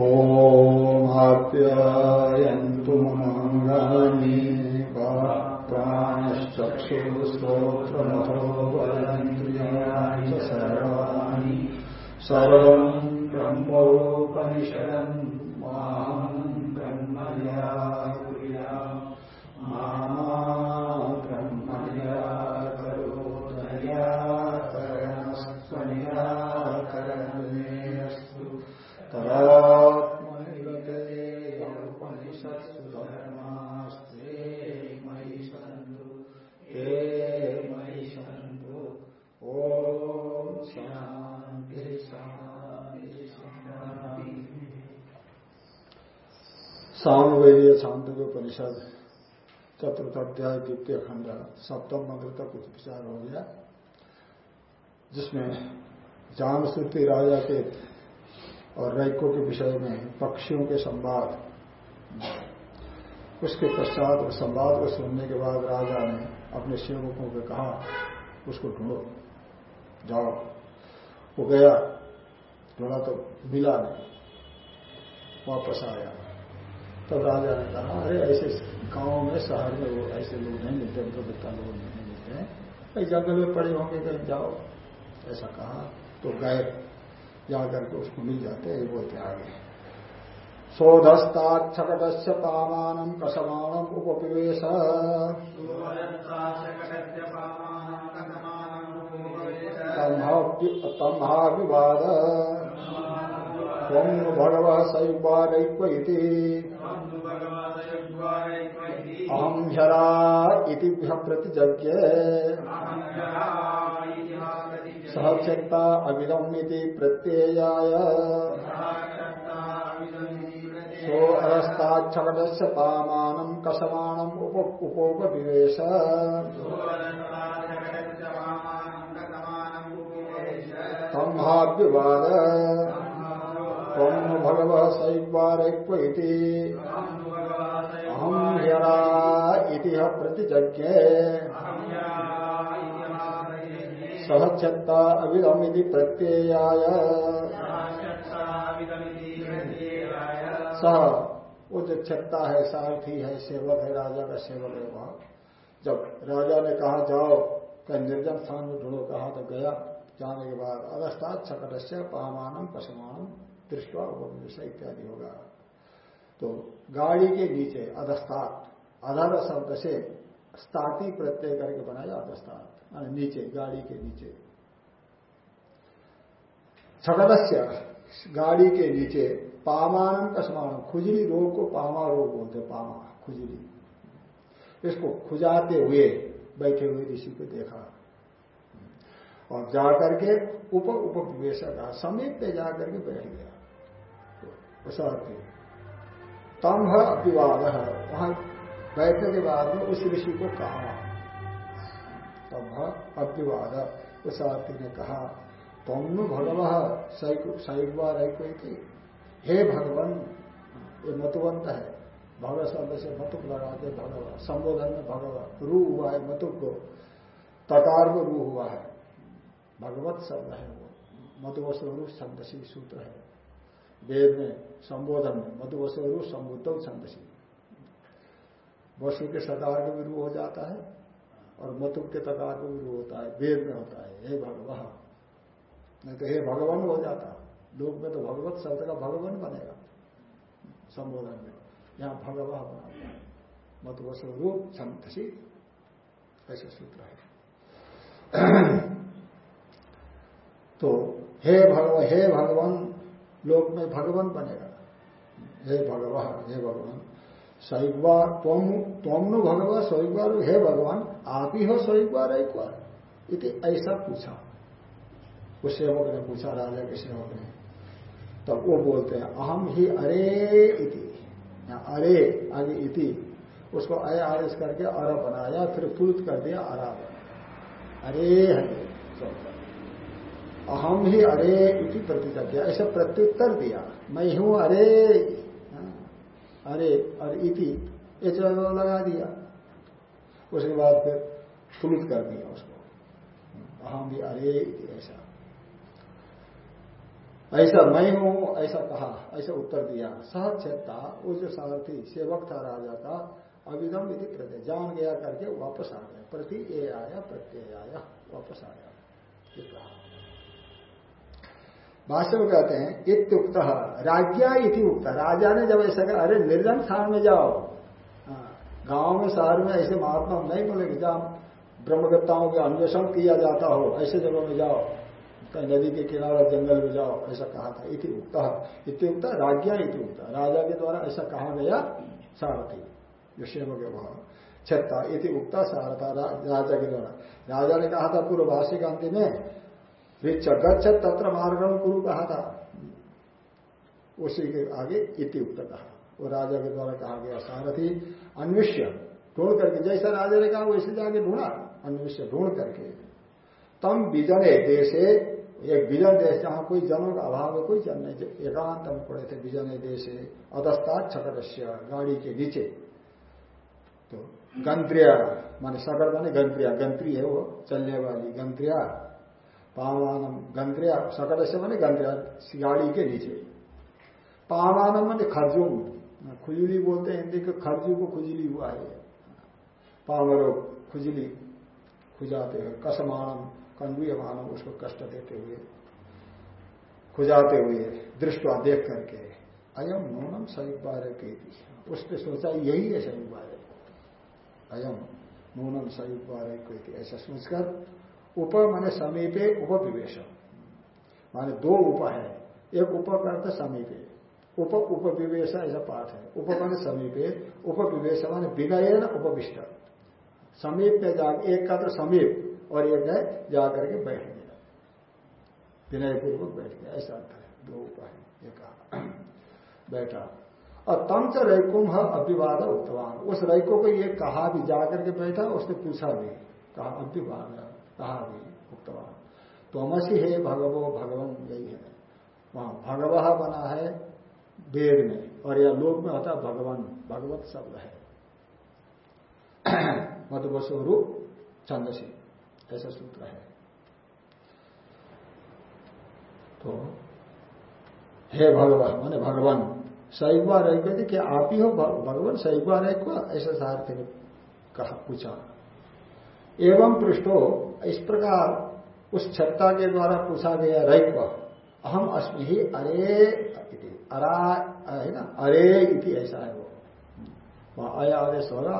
ओमाप्यायन्तु मङ्गानि प्राणश्चक्षुस्तोत्रमथो वरन्द्रियाणि सर्वाणि सर्वम् ब्रह्मोपनिषदम् माहम् परिषद चतुर्थ अध्याय द्वितीय खंड सप्तम मंत्र तक कुछ विचार हो गया, जिसमें जान श्रुति राजा के और रैको के विषय में पक्षियों के संवाद, उसके पश्चात उस संवाद को सुनने के बाद राजा ने अपने सेवकों को कहा, उसको ढूंढो, जाओ। वो गया, ढूंढा तो मिला नहीं, वापस आया। तब राजा ने कहा अरे ऐसे गाँव में शहर में वो ऐसे लोग नहीं मिलते विद्ता लोग नहीं मिलते हैं। कहीं जंगल में पड़े होंगे कहीं जाओ। ऐसा कहा तो गए। जाकर के उसको मिल जाते हैं बोलते आगे शोधस्ताक्षकट पामानम कसमानम उपपिवेश तम्हाविवाद त्वं भगव इति अहं ह्यरा इति प्रतिजज्ञे सहक्षता अविदम प्रत्ययाय। सो उपोपविवेश। तम्हाव्यवाद त्वं भगवः सैवारैक्व ह्यरा इति प्रतिजज्ञे। सहक्षता अविदमिति प्रत्ययाय। सह वो जो छत्ता है, सारथी है, सेवक है, राजा का सेवक है वहाँ। जब राजा ने कहा, जाओ, कहीं निर्जन स्थान में ढूंढो, कहा तो गया जाने के बाद सकट से पामानम पशमानम दृष्टवा उपनिवेश इत्यादि होगा। तो गाड़ी के नीचे अधस्तात, अधर शब्द से स्ताती प्रत्यय करके बनाया अधस्तात, माने नीचे, गाड़ी के नीचे। छकटस्य गाड़ी के नीचे पामानम कसमान खुजली रोग को पामा रोग बोलते पामा, खुजली। इसको खुजाते हुए बैठे हुए ऋषि को देखा। और जाकर के उप उप विवेशक समीप पे जाकर के बैठ गया। उस अर्थ तम अपिवाद वहाँ बैठने के बाद में उस ऋषि को कहा। तब अपिवाद उस आरती ने कहा, तुम भगव सैवा रही हे भगवान, ये मतुवंत है। भगव शब्द से मतुक लगाते भगव, संबोधन में भगव रू हुआ है मतुक को। तकार को रू हुआ है। भगवत शब्द है वो। मधुवस्वरूप छंदसी सूत्र है। वेद में संबोधन में मधु मधुवस्वरूप संबुद्ध छंदसी वसु के सकार का भी रू हो जाता है और मधु के तकार का भी रू होता है, वेद में होता है, हे भगवान। नहीं तो हे भगवान हो जाता। लोक में तो भगवत शब्द का भगवान बनेगा, संबोधन में। यहाँ भगवा बना मतुव स्वरूप संतसी ऐसे सूत्र है। तो हे भगवान हे भगवान लोक में भगवान बनेगा। हे भगवान हे भगवान। सैवा तुम नु भगवा सैवार हे भगवान, आप ही हो सैवार एक बार इति ऐसा पूछा। उस सेवक ने पूछा, राजा के सेवक ने। तब वो बोलते हैं, अहम ही अरे इति। अरे आगे इति। उसको अय आरिश करके अर बनाया, फिर पुलुत कर दिया, अरा अरे हरे। अहम ही अरे इति किया ऐसा प्रत्युत्तर दिया। मैं हूँ अरे। अरे और इति। ये लगा दिया। उसके बाद फिर पुलुत कर दिया उसको। अहम भी अरे इति ऐसा। ऐसा मैं हूँ, ऐसा कहा, ऐसा उत्तर दिया। सहज चेता वो जो सारथी, सेवक था राजा का, अविदम विधि प्रत्यय। जान गया करके वापस आ गया। प्रति ए आया, प्रत्यय आया, वापस आया भाष्य में कहते हैं इत्युक्त राज्ञा इति उक्त। राजा ने जब ऐसा कहा अरे निर्जन स्थान में जाओ। हाँ, गाँव में शहर में ऐसे महात्मा नहीं मिलेंगे जहाँ ब्रह्मगत्ताओं का अन्वेषण किया जाता हो ऐसे जगह में जाओ। कहीं नदी के किनारे जंगल में जाओ ऐसा कहा था। इति उक्त इत्युक्त राज्ञा इति उक्त। राजा के द्वारा ऐसा कहा गया सारथी विषय व्यवहार छत्ता इति उक्ता सारथा राजा के द्वारा। राजा ने कहा था पूर्वभाषी का अंतिम में रिच गच्छत तत्र मार्गम गुरु कहा था उसी के आगे इति उक्त कहा वो राजा के द्वारा कहा गया सारथी, अन्विष्य, ढूंढ करके, जैसा राजा ने कहा, वैसे जाके ढूंढा। अन्विष्य, ढूंढ करके। तम बिजने देशे, एक विजन देश, जहाँ कोई जनों का अभाव है, कोई जन नहीं। एकांत में पड़े थे विजन देश, अधस्तात् छकटस्य गाड़ी के नीचे। तो गंत्रिया, माने सगर माने गंत्रिया, गंत्री है वो, चलने वाली गंत्रिया। पावानम गंत्रिया सकट से माने गंत्रिया गाड़ी के नीचे। पावानम माने खर्जुम खुजली बोलते हैं हिंदी के खर्जू को खुजली हुआ है। पावरो खुजली खुजाते हुए कसमानम कंडुय मानव उसको कष्ट देते हुए, खुजाते हुए दृष्टवा देख करके अयम नूनम सही बारे की उसने सोचा, यही है सही बारे अयम नूनम सही बारे की ऐसा सोचकर उप माने समीपे उपविवेश माने दो उप है। एक उप करते समीपे। उप उपविवेश ऐसा पाठ है। उप माने समीपे उपविवेश माने विनय उपविष्ट। समीप में जा, एक का तो समीप और एक है, जाकर के बैठ गया। विनय पूर्वक बैठ गया। ऐसा अर्थ है। दो उपाय एक बैठा। और तम च रैकुम अभिवाद उत्तवान उस रैको को ये कहा भी, जाकर के बैठा, उसने पूछा भी। कहा, अभिवाद। कहा भी उत्तवान तोमसी है भगवो भगवान यही है। वहाँ भगवह बना है वेद में, और यह लोक में होता भगवान, भगवत शब्द है। मधुबस्वरूप चंद्रसी ऐसा सूत्र है। तो हे भगवान माने भगवान सैगवा रही क्या आप ही हो, भगवान सैगवा को ऐसा सारथी ने कहा, पूछा। एवं पृष्ठो, इस प्रकार उस छत्ता के द्वारा पूछा गया रैक्व अहम अस्मि ही अरे अरा है ना, अरे इति ऐसा है वो। वहाँ अया आदेश होगा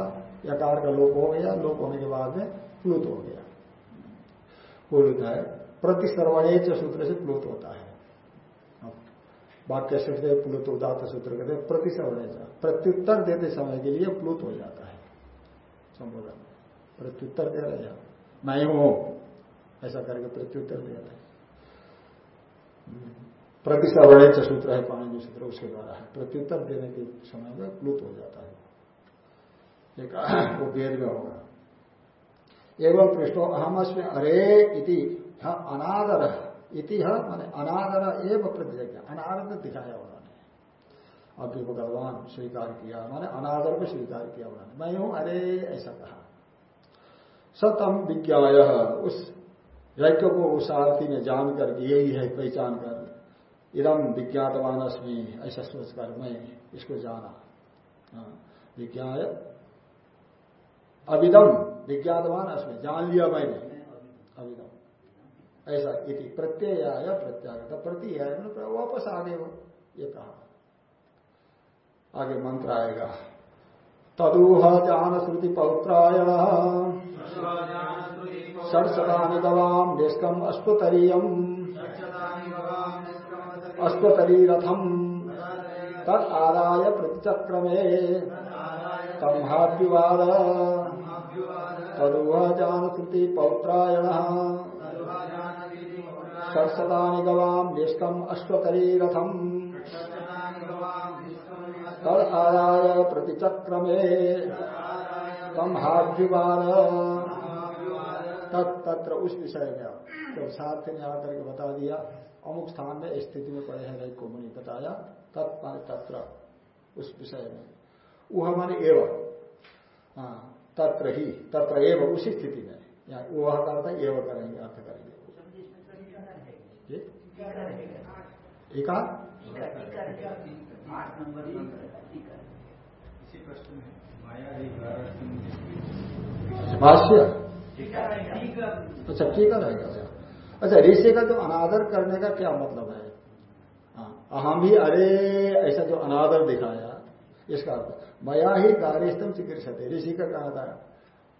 यकार का लोप हो गया, लोप होने के बाद में प्लुत हो गया। प्लुत है प्रतिसर्वणेच सूत्र से प्लुत होता है। वाक्य से प्लुत उदात सूत्र कहते प्रतिसर्वणेच प्रत्युत्तर देते समय के लिए प्लुत हो जाता है। संबोधन। प्रत्युत्तर दे रहे हैं। मैं हूँ ऐसा करके प्रत्युत्तर दे रहे प्रतिसर्वणेच सूत्र है पाणी सूत्र उसके द्वारा है। प्रत्युत्तर देने के समय में प्लुत हो जाता है। एक वो वेद में होगा। एवं पृष्ठो अहमस्में अरे इति अनादर, इति मैंने अनादर एवं प्रतिज्ञा अनादर दिखाया उन्होंने अभी भगवान स्वीकार किया, मैंने अनादर को स्वीकार किया उन्होंने मैं हूँ, अरे, ऐसा कहा। सतम विज्ञाय। उस यज्ञ को उस आरती ने जान कर यही है पहचान कर। इदम विज्ञातवान अस्मी ऐसा सोचकर मैं इसको जाना। हाँ, विज्ञाय। अविदम विज्ञातवान असमें जान लिया मैंने। अविदम। ऐसा इति प्रत्यय आया प्रत्यागत प्रति है वापस आ गए वो ये कहा। आगे मंत्र आएगा। तदूह जान श्रुति पौत्रायण षडशतानि गवाम निष्कम अश्वतरीयम अश्वतरी रथम तद आदाय प्रतिचक्रमे। तम्हाभ्युवाद तदुह जान श्रुति पौत्रायण। षट्शतानि निष्कम अश्वतरी रथम तद आदाय प्रतिचक्रमे। तम्हाभ्युवाद तत्र उस विषय में जब साथ ने आकर के बता दिया अमुक स्थान में स्थिति में पड़े हैं रही को मुनि बताया तत्पर तत्र उस विषय में। वह माने एवं। हाँ तत्र ही तत्र एवं उसी स्थिति में। यहाँ वह करता एवं करेंगे अर्थ करेंगे। एका भाष्य? अच्छा ठीक है। रहेगा अच्छा अच्छा ऋषि का जो अनादर करने का क्या मतलब है? हाँ, हम ही अरे ऐसा जो अनादर दिखाया इसका अर्थ मया ही कार्यस्थम चिकित्सा ऋषि का कहा था।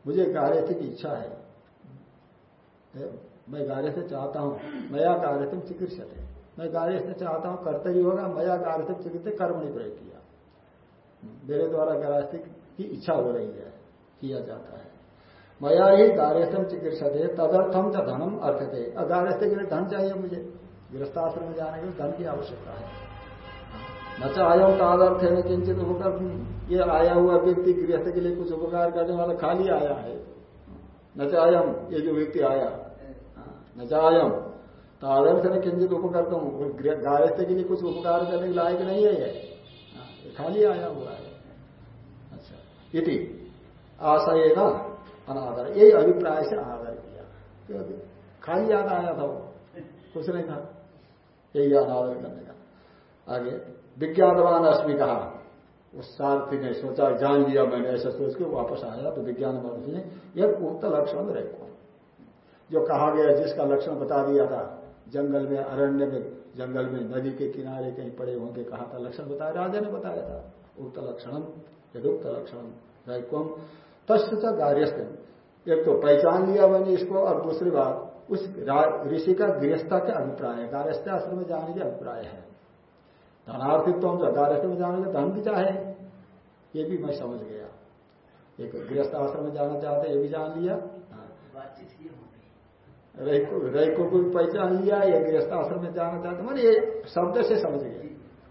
मुझे कार्यस्थ की इच्छा है। मैं कार्यस्थ चाहता हूँ मया कार्यस्थम चिकित्सा मैं कार्यस्थ चाहता हूँ करते ही होगा मया कार्यस्थम चिकित्सा कर्म नहीं प्रयोग किया। मेरे द्वारा कार्यस्थ की इच्छा हो रही है, किया जाता है। मया ही कार्यस्थम चिकित्सा थे तदर्थम च धनम अर्थ थे अगारस्थ के लिए धन चाहिए मुझे। गृहस्थाश्रम में जाने के लिए धन की आवश्यकता है। न चाहम तादर्थ है किंचित उपकर ये आया हुआ व्यक्ति गृहस्थ के लिए कुछ उपकार करने वाला खाली आया है। न चाहम ये जो व्यक्ति आया। न चाहम तादर्थ ने किंचित उपकार हूँ गृहस्थ के लिए कुछ उपकार करने लायक नहीं है, ये खाली आया हुआ है। इति। आशय ना अनादर यही अभिप्राय से अनादर किया खाली याद आया था वो। कुछ नहीं था। यही अनादर करने का। आगे, विज्ञानवान अश्मी कहा। उस सारथी ने सोचा, जान लिया मैंने ऐसा सोच के वापस आया तो विज्ञान महर्षि ने यह उक्त लक्षण रखो जो कहा गया, जिसका लक्षण बता दिया था, जंगल में, अरण्य में, जंगल में, नदी के किनारे कहीं पड़े होंगे, कहा था लक्षण बताया, राजा ने बताया था। उक्त लक्षणम यदुक्त लक्षण। रैक्वम तस्व गार्यस्थ एक तो पहचान लिया मैंने इसको और दूसरी बात उस ऋषि का गृहस्था के अभिप्राय। है गार्हस्थ आश्रम में जाने के अभिप्राय है। धनार्थित्व हम गार्हस्थ में जाने के धन भी चाहे। ये भी मैं समझ गया। एक गृहस्थ आश्रम में जाना चाहते ये भी जान लिया। रही को भी पहचान लिया या गृहस्थ आश्रम में जाना चाहते। मैंने ये शब्द से समझ गया।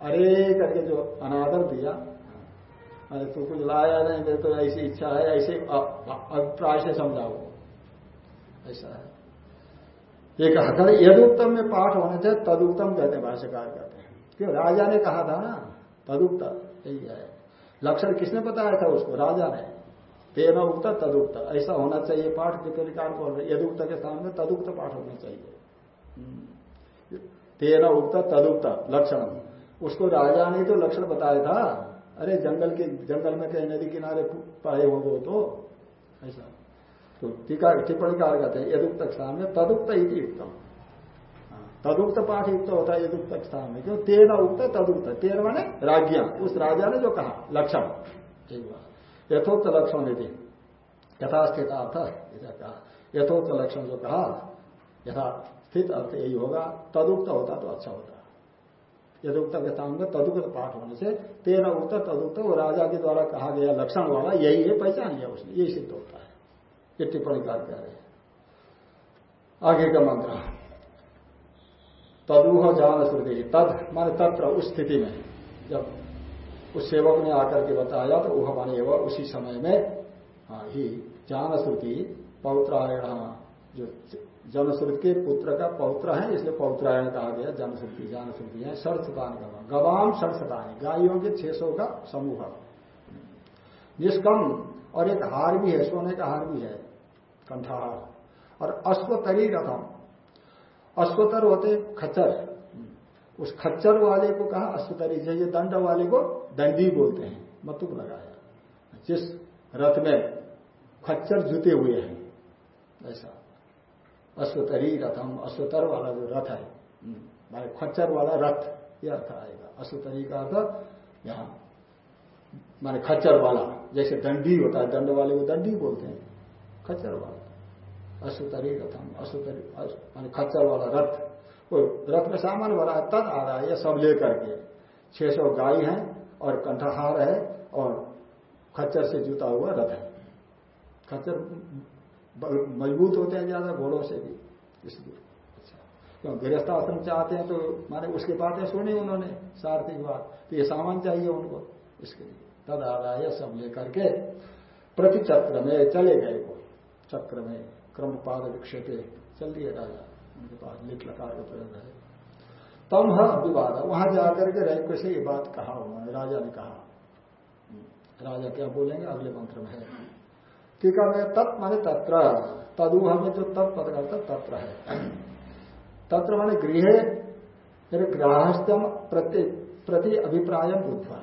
अरे करके जो अनादर दिया अरे तू कुछ लाया नहीं मेरे तो ऐसी इच्छा है, ऐसे अभिप्राय से समझाओ। ऐसा है। एक हथर यदुक्तम में पाठ होने थे तदुक्तम कहते हैं, भाष्यकार कहते हैं। क्यों? राजा ने कहा था ना, तदुक्त, यही है। लक्षण किसने बताया था उसको? राजा ने। तेना उक्त, तदुक्त। ऐसा होना चाहिए पाठ विपरिकार बोल रहे यदुक्त के स्थान में तदुक्त पाठ होना चाहिए। हम्म। तेना उक्त, तदुक्त, लक्षण। उसको राजा ने तो लक्षण बताया था। अरे जंगल के जंगल में कहीं नदी किनारे पाए हो वो तो ऐसा। तो टीका टिप्पणी कार कहते हैं यदुक्त स्थान में तदुक्त इति युक्तम। हाँ, तदुक्त पाठ युक्त होता है यदुक्त स्थान में क्यों? तेरह उक्त तदुक्त। तेरह माने राज्ञा। उस राजा ने जो कहा लक्षण। ठीक बात। यथोक्त लक्षण यदि यथास्थित अर्थ कहा। यथोक्त लक्षण जो कहा यथा स्थित अर्थ यही होगा तदुक्त होता तो अच्छा होता। यदुक्त में तदुक्त पाठ होने से तेरा उक्त तदुक्त वो राजा के द्वारा कहा गया लक्षण वाला यही है पहचान लिया उसने यही सिद्ध होता है। ये टिप्पणी कार कह रहे हैं। आगे का मंत्र। तदुह जान श्रुति तद माने तत्र उस स्थिति में, जब उस सेवक ने आकर के बताया तो वह माने वह उसी समय में हाँ ही जान श्रुति पौत्रायण, जो जनश्रुति के पुत्र का पौत्र है, इसलिए पौत्रायण कहा गया जनश्रुति जानश्रुति है षठशतान का गवाम षठशतानी गायों के छह सौ का समूह। निष्कम, और एक हार भी है, सोने का हार भी है कंठाहार और अश्वतरी रथम अश्वतर होते खच्चर। उस खच्चर वाले को कहा अश्वतरी जैसे दंड वाले को दंडी बोलते हैं, मतुक लगाया। जिस रथ में खच्चर जुते हुए हैं, ऐसा। अश्वतरी रथम अश्वतर वाला जो रथ है हम्म, खच्चर वाला रथ यह अर्थ आएगा। अश्वतरी का अर्थ यहाँ माने खच्चर वाला जैसे दंडी होता है दंड वाले को दंडी बोलते हैं। खच्चर वाला अश्वतरी रथम अश्वतरी माने खच्चर वाला रथ। वो रथ में सामान भरा है तद आ रहा है यह सब लेकर के। छह सौ गाय है और कंठहार है और खच्चर से जुता हुआ रथ है। खच्चर मज़बूत होते हैं ज़्यादा घोड़ों से भी, इसलिए। अच्छा। क्यों? गृहस्थ आश्रम चाहते हैं तो माने उसकी बातें सुनी उन्होंने सारथी की बात। तो ये सामान चाहिए उनको, इसके लिए। तद आदाय सब लेकर के प्रति चक्र में चले गए वो। चक्र में क्रम पाद विक्षेपे। चल दिए राजा, उनके पास लिख लकार का प्रयोग है तम है विवाद। वहाँ जाकर के रैक से ये बात कहा उन्होंने, राजा ने कहा। राजा क्या बोलेंगे? अगले मंत्र में है। टीका में तत् माने तत्र। तदुह में जो तत्पद करता तत्र है। तत्र माने गृह, फिर गृहस्थम प्रति प्रति अभिप्राय बुद्धवा।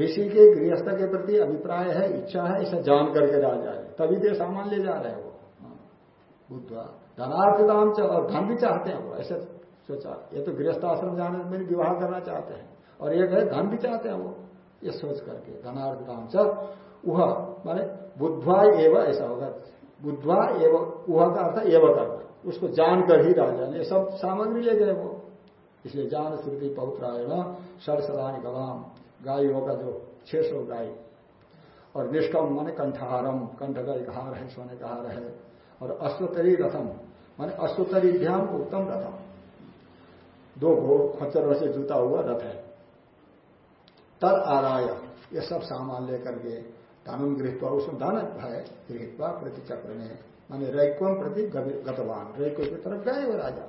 ऋषि के गृहस्थ के प्रति अभिप्राय है, इच्छा है, इसे जान करके राजा है तभी तो सामान ले जा रहे हैं वो। बुद्धवा। धनार्थदाम और धन भी चाहते हैं वो, ऐसे सोचा। ये तो गृहस्थ आश्रम जाने में विवाह करना चाहते हैं। और एक है, धन भी चाहते हैं वो, ये सोच करके। धनार्थदाम च वह माने बुद्धवा एवं ऐसा होगा। बुद्धवा एवं वह का अर्थ एवं करना उसको जानकर ही राजा ने, सब सामग्री ले गए वो। इसलिए जान, श्रुति पौत्रायण सरसदानी गवाम गायों का जो, छह सौ गाय। और निष्कम माने कंठहारम कंठ का एक हार है, सोने का हार है। और अश्वतरी रथम, माने अश्वतरी ध्यान उत्तम रथम। दो घो खच्चरों से जूता हुआ रथ है। तद आदाय ये सब सामान लेकर के धनम गृहत्वा उसमें धन है, गृहत्वा प्रति चक्र में माने रैक्वम प्रति गतवान रैक्व की तरफ़ गए वो राजा।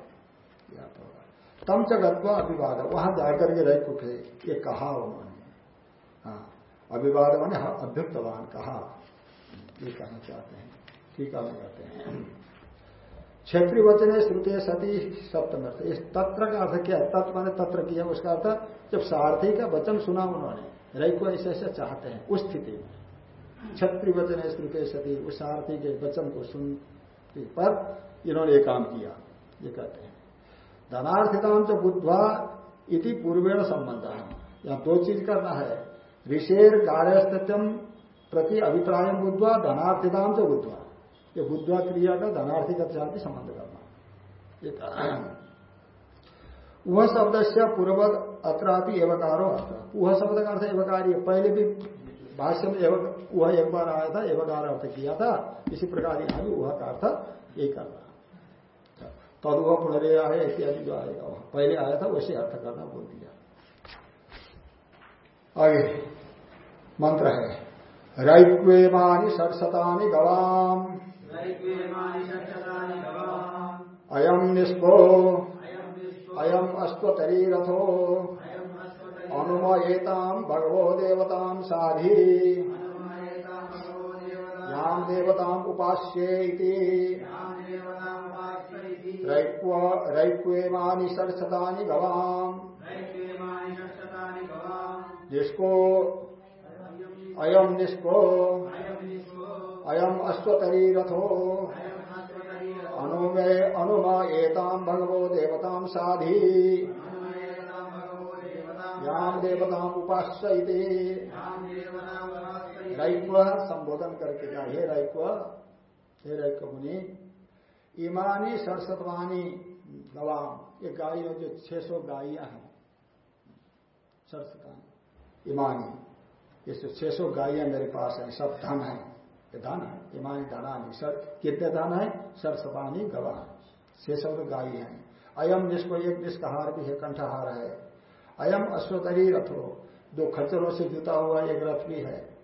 तम च गत्वा अभिवाद। वहाँ जाकर के रैक्व थे ये कहा उन्होंने हाँ अभिवाद मैंने अभ्युक्तवान कहा। ये कहना चाहते हैं। ठीक है कहते हैं। क्षेत्रीय वचन श्रुति सती सप्तम अर्थ इस तत्र का अर्थ क्या है? तत्व मैंने तत्र किया। उसका अर्थ, जब सारथी का वचन सुना उन्होंने रई को ऐसे ऐसे चाहते हैं, उस स्थिति में। क्षत्रि वचन श्रुते सती, उस सारथी के वचन को सुन पर इन्होंने ये काम किया। ये कहते हैं धनार्थिताम च बुद्धवा इति पूर्वेण संबंध है यहाँ दो चीज़ करना है। ऋषेर कार्यस्तम प्रति अभिप्राय बुद्धवा धनार्थिताम च बुद्धवा। ये बुद्धवा क्रिया का धनार्थी का साथ संबंध करना। वह शब्द से पूर्वत अत्रापि एवकारो अर्थ। वह शब्द का अर्थ एवकारी पहले भी भाष्य में वह एक बार आया था एवकार अर्थ किया था। इसी प्रकार यहाँ भी वह का अर्थ यही करना तद वह पुनरे आए इत्यादि जो आएगा वह पहले आया था वैसे अर्थ करना बोल दिया। आगे मंत्र है रैक्वेमानी सरसतानी गवाम। अयम निष्पो अयम अश्वतरी रथो अनुमयेताम भगवो देवताम साधी याम देवताम उपास्ये रैक्वेमानी षडशतानी गवाम जिसको अयम निष्को। अयम अश्वतरी रथो अनुमे अनुमा एताम भगवो देवताम साधी याम देवताम उपास्य रैक्व संबोधन करके क्या हे रैक्व हे रैक्व मुनि ईमानी सरस्वतवानी गवाम ये गाय जो छह सौ गायियाँ हैं सरस्वतानी ईमानी ये छह सौ गायियाँ मेरे पास हैं सब धन है। ये धन है ईमानी धनानी सर कितने धन है? सरस्वतानी गवाह छह सौ गाय हैं। अयम जिसको एक निष्कहार भी है कंठहार है। अयम अश्वतरी रथ। दो खच्चरों से जुता हुआ एक रथ भी है।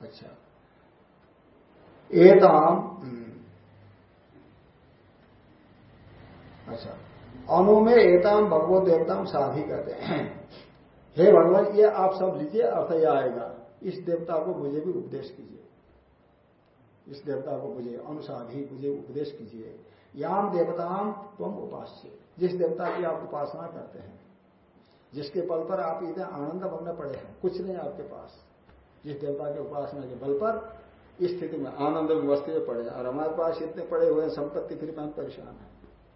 अच्छा। एताम हम्म। अच्छा। अनु में एताम भगवत देवताम साधी कहते हैं। हे भगवान, ये आप सब लीजिए, अर्थ यह आएगा। इस देवता को मुझे भी उपदेश कीजिए। इस देवता को मुझे अनुसाधी मुझे उपदेश कीजिए। याम देवताम तुम उपास्य। जिस देवता की आप उपासना करते हैं जिसके बल पर आप इतने आनंद बनने पड़े हैं कुछ नहीं आपके पास। जिस देवता के उपासना के बल पर इस स्थिति में आनंद मस्ती में पड़े और हमारे पास इतने पड़े हुए हैं संपत्ति फिर मैं परेशान है।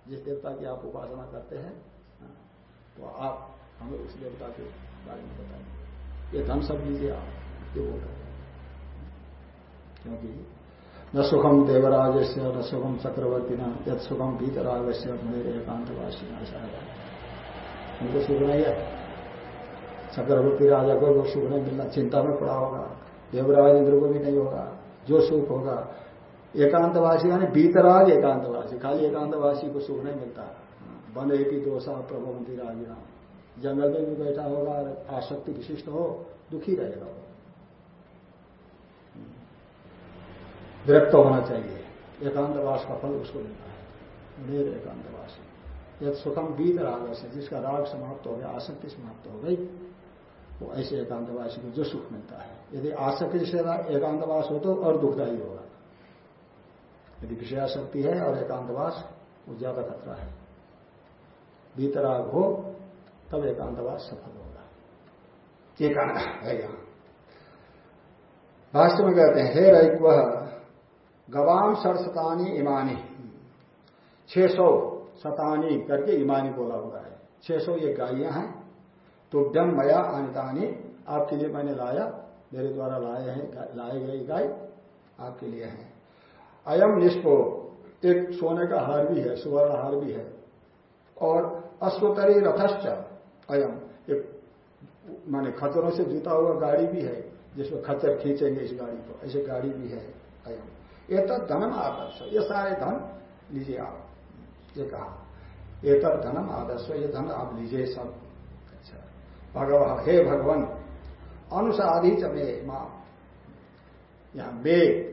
जिस देवता की आप उपासना करते हैं हाँ, तो आप हमें उस देवता के बारे में बताएँगे ये धन सब लीजिए आप ये बोल हैं। क्योंकि न सुखम देवराज से न सुखम चक्रवर्ती न यद सुखम भीतराग से मेरे एकांतवासी न शायद उनको सुख नहीं है। चक्रवर्ती राजा को जो सुख नहीं मिलना चिंता में पड़ा होगा, देवराज इंद्र को भी नहीं होगा, जो सुख होगा। एकांतवासी यानी बीतराग एकांतवासी, खाली एकांतवासी को सुख नहीं मिलता। वन एक ही दोषा प्रभवंती राजना जंगल में भी बैठा होगा, आसक्ति विशिष्ट हो, दुखी रहेगा वो। विरक्त होना चाहिए। एकांतवास का फल उसको मिलता है। मेरे एकांतवासी। यद सुखम बीत राग से जिसका राग समाप्त हो गया, आसक्ति समाप्त हो गई, वो ऐसे एकांतवासी को जो सुख मिलता है। यदि आसक्ति से एकांतवास हो तो और दुखदायी होगा। यदि विषयाशक्ति है और एकांतवास, वो ज़्यादा खतरा है। बीतराग हो, तब एकांतवास सफल होगा। ये कहना है यहाँ। भाष्य में कहते हैं, हे रैक्व गवाम सरसतानी इमानी। छह सौ सतानी करके ईमानी बोला हुआ है। छह सौ ये गायियाँ हैं तो डम मया अनितानी आपके लिए मैंने लाया, मेरे द्वारा लाए हैं लाए गए गाय आपके लिए हैं। अयम निष्पो, एक सोने का हार भी है, सुवर्ण हार भी है, और अश्वतरी रथश्च, अयम, एक माने खतरों से जुता हुआ गाड़ी भी है, जिसमें खच्चर खींचेंगे इस गाड़ी को, ऐसे गाड़ी भी है, अयम। ये तो धनम आदर्श ये सारे धन लीजिए आप। ये कहा। ये तब धनम आदर्श, ये धन आप लीजिए सब। अच्छा। भगवान, हे भगवान, अनुसाधी चमे माँ यहाँ मे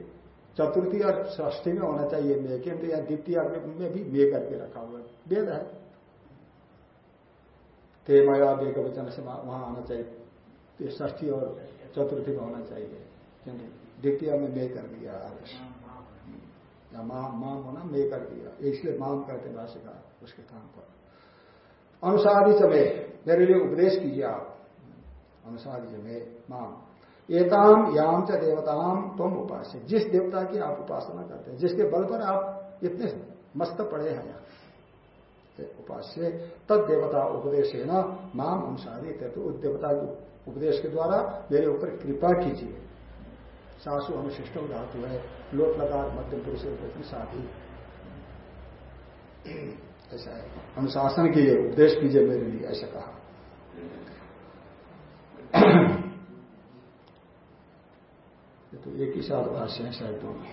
चतुर्थी और ष्ठी में होना चाहिए मे किंतु यहाँ द्वितीय में भी मे करके रखा हुआ वेद है। ते मया वेग वचन से वहाँ आना चाहिए। ष्ठी और चतुर्थी में होना चाहिए। क्योंकि द्वितीय में मे कर दिया आदेश या माम माम होना मे कर दिया। इसलिए माम करते भाष्यकार, उसके काम पर। अनुसादी चमे मेरे लिए उपदेश कीजिए आप। अनुसादी चमे माम एताम याम च देवताम तुम उपास्य। जिस देवता की आप उपासना करते हैं, जिसके बल पर आप इतने मस्त पड़े हैं यहाँ उपास्य। तद देवता उपदेश है ना माम अनुसारित है तो देवता की उपदेश के द्वारा मेरे ऊपर कृपा कीजिए। सासु अनुशिष्ट धातु है, लोक लगा, मध्यम पुरुष प्रति साथी ऐसा है। अनुशासन के लिए उपदेश कीजिए, मेरे लिए ऐसा कहा। तो एक ही साथ भाष्य है शायद दोनों।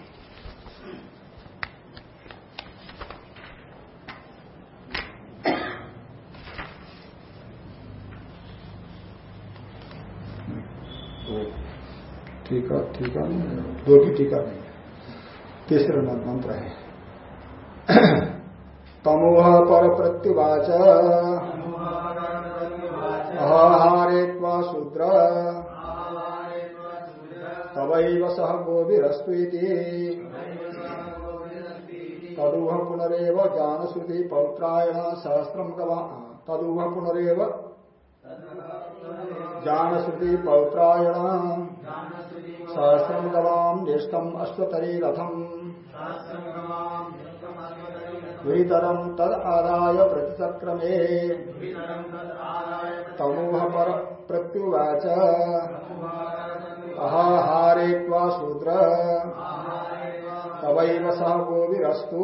टीका टीका नहीं दो की टीका नहीं तीसरा मंत्र है। तमोह पर प्रत्युवाच अहारे शूद्र। तवैव सह गोभिरस्तु तदुह पुनरेव जानश्रुति पौत्रायण सहस्रम तदुह पुनरेव जानश्रुति पौत्रायण। सहस्रम गवाम निष्ठम अश्वतरी रथम द्वितरम तद आदाय प्रतिचक्रमे तमूह पर प्रत्युवाच। अहाहारे शूद्र। तवैव सह गोविरस्तु।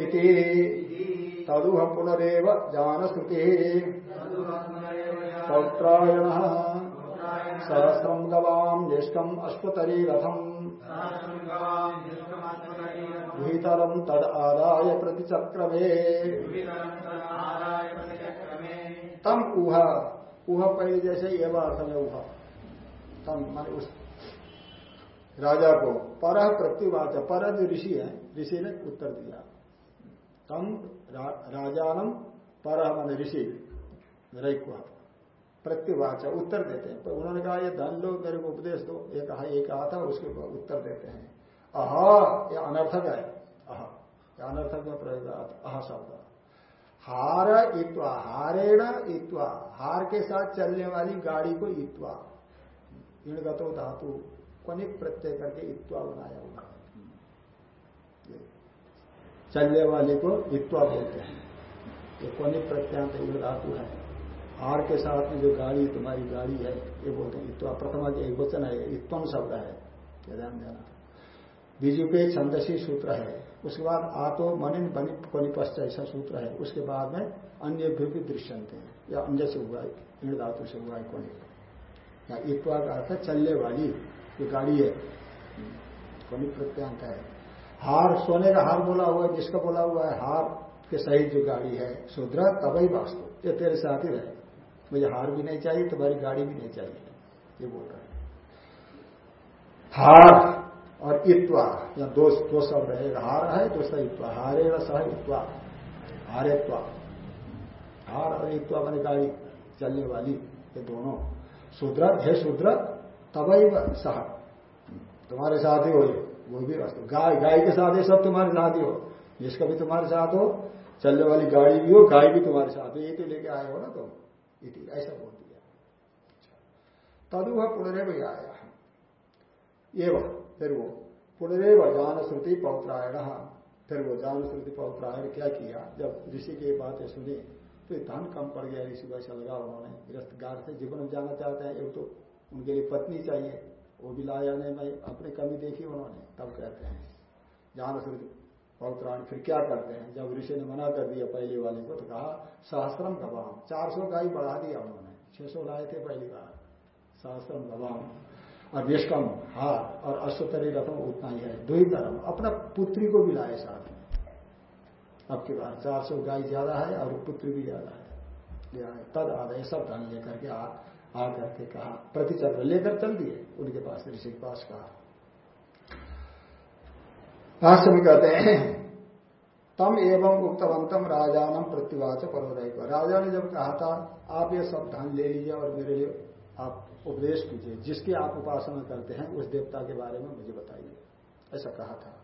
इति। तदुह पुनरेव जानश्रुति पौत्रायण। सहस्रम गवाम ज्येष्ठम अश्वतरी रथम भीतरम तद आदाय प्रतिचक्रमे। तम ऊह ऊह पहले जैसे एवं अर्थ में ऊह। तम मान उस राजा को पर प्रत्युवाच पर जो ऋषि है ऋषि ने उत्तर दिया। तम रा, राजानम पर मान ऋषि रैक्वा प्रत्युवाच, उत्तर देते हैं। तो उन्होंने कहा, ये धन लो मेरे को उपदेश दो। एक कहा एक कहा था उसके उत्तर देते हैं। अह, ये अनर्थक है। अह अनर्थक में प्रयोग अह शब्द। हार इत्वा, हारेण इत्वा, हार के साथ चलने वाली गाड़ी को इत्वा। इणगतो धातु कनिक प्रत्यय करके इत्वा बनाया हुआ चलने वाले को इत्वा बोलते हैं। ये कोनिक प्रत्यांत इण धातु है। हार के साथ में जो गाड़ी तुम्हारी गाड़ी है, ये बोलते हैं। इत्वा प्रथमा एक वचन है इत्वम शब्द है। ध्यान देना। बीजू पे छंदसी सूत्र है। उसके बाद आतो मनिन बनि कोनिपश्च ऐसा सूत्र है। उसके बाद में अन्य भी दृश्यंत है। या अन्य से हुआ है धातु से हुआ है या इतवा का अर्थ चलने वाली, जो गाड़ी है। कोनिक प्रत्यांत है। हार, सोने का हार बोला हुआ है। जिसका बोला हुआ है, हार के सहित जो गाड़ी है, शूद्र तबई वास्तु ये तेरे साथ ही रहे। मुझे हार भी नहीं चाहिए तुम्हारी गाड़ी भी नहीं चाहिए ये बोल रहा है। हार। और इत्वा या दो दो शब्द रहेगा हार है दूसरा इत्वा हारे सह इत्वा हारेत्वा। हार और इत्वा मैंने गाड़ी चलने वाली ये दोनों। शूद्र है शूद्र तबई सह। तुम्हारे साथ ही हो वो भी वस्तु गाय गाय के साथ ही सब तुम्हारे साथ ही हो। जिसका भी तुम्हारे साथ हो चलने वाली गाड़ी भी हो गाय भी तुम्हारे साथ हो ये तो लेके आए हो ना तुम। इति, ऐसा बोल दिया तदु वह पुनरेव आया एवं, फिर वो, पुनरेव जान श्रुति पौत्रायण। फिर वो जान श्रुति पौत्रायण क्या किया? जब ऋषि की बातें सुनी तो धन कम पड़ गया ऋषि को, ऐसा लगा उन्होंने। गृहस्थ गार से जीवन में जाना चाहते हैं, एक तो उनके लिए पत्नी चाहिए, वो भी लाया नहीं मैं अपनी कमी देखी उन्होंने, तब कहते हैं। जान श्रुति पौत्राण फिर क्या करते हैं? जब ऋषि ने मना कर दिया पहले वाले को तो कहा सहस्त्रम गवाम चार सौ गाय बढ़ा दिया उन्होंने। छह सौ लाए थे पहली बार। सहस्त्रम गवाम और निष्कम, हार और अश्वतरी रकम उतना ही है। दो ही धर्म अपना पुत्री को भी लाए साथ में। अब की बार चार सौ गाय ज़्यादा है और पुत्री भी ज़्यादा है। तद आदय सब धन लेकर के आ, आकर के कहा प्रतिचर लेकर चल दिए। उनके पास ऋषि के पास कहा भाष्य में कहते हैं, तम एवं उक्तवंतम राजानम प्रतिवाच को राजा ने जब कहा था, आप ये सब धन ले लीजिए और मेरे लिए आप उपदेश कीजिए, जिसकी आप उपासना करते हैं, उस देवता के बारे में मुझे बताइए। ऐसा कहा था।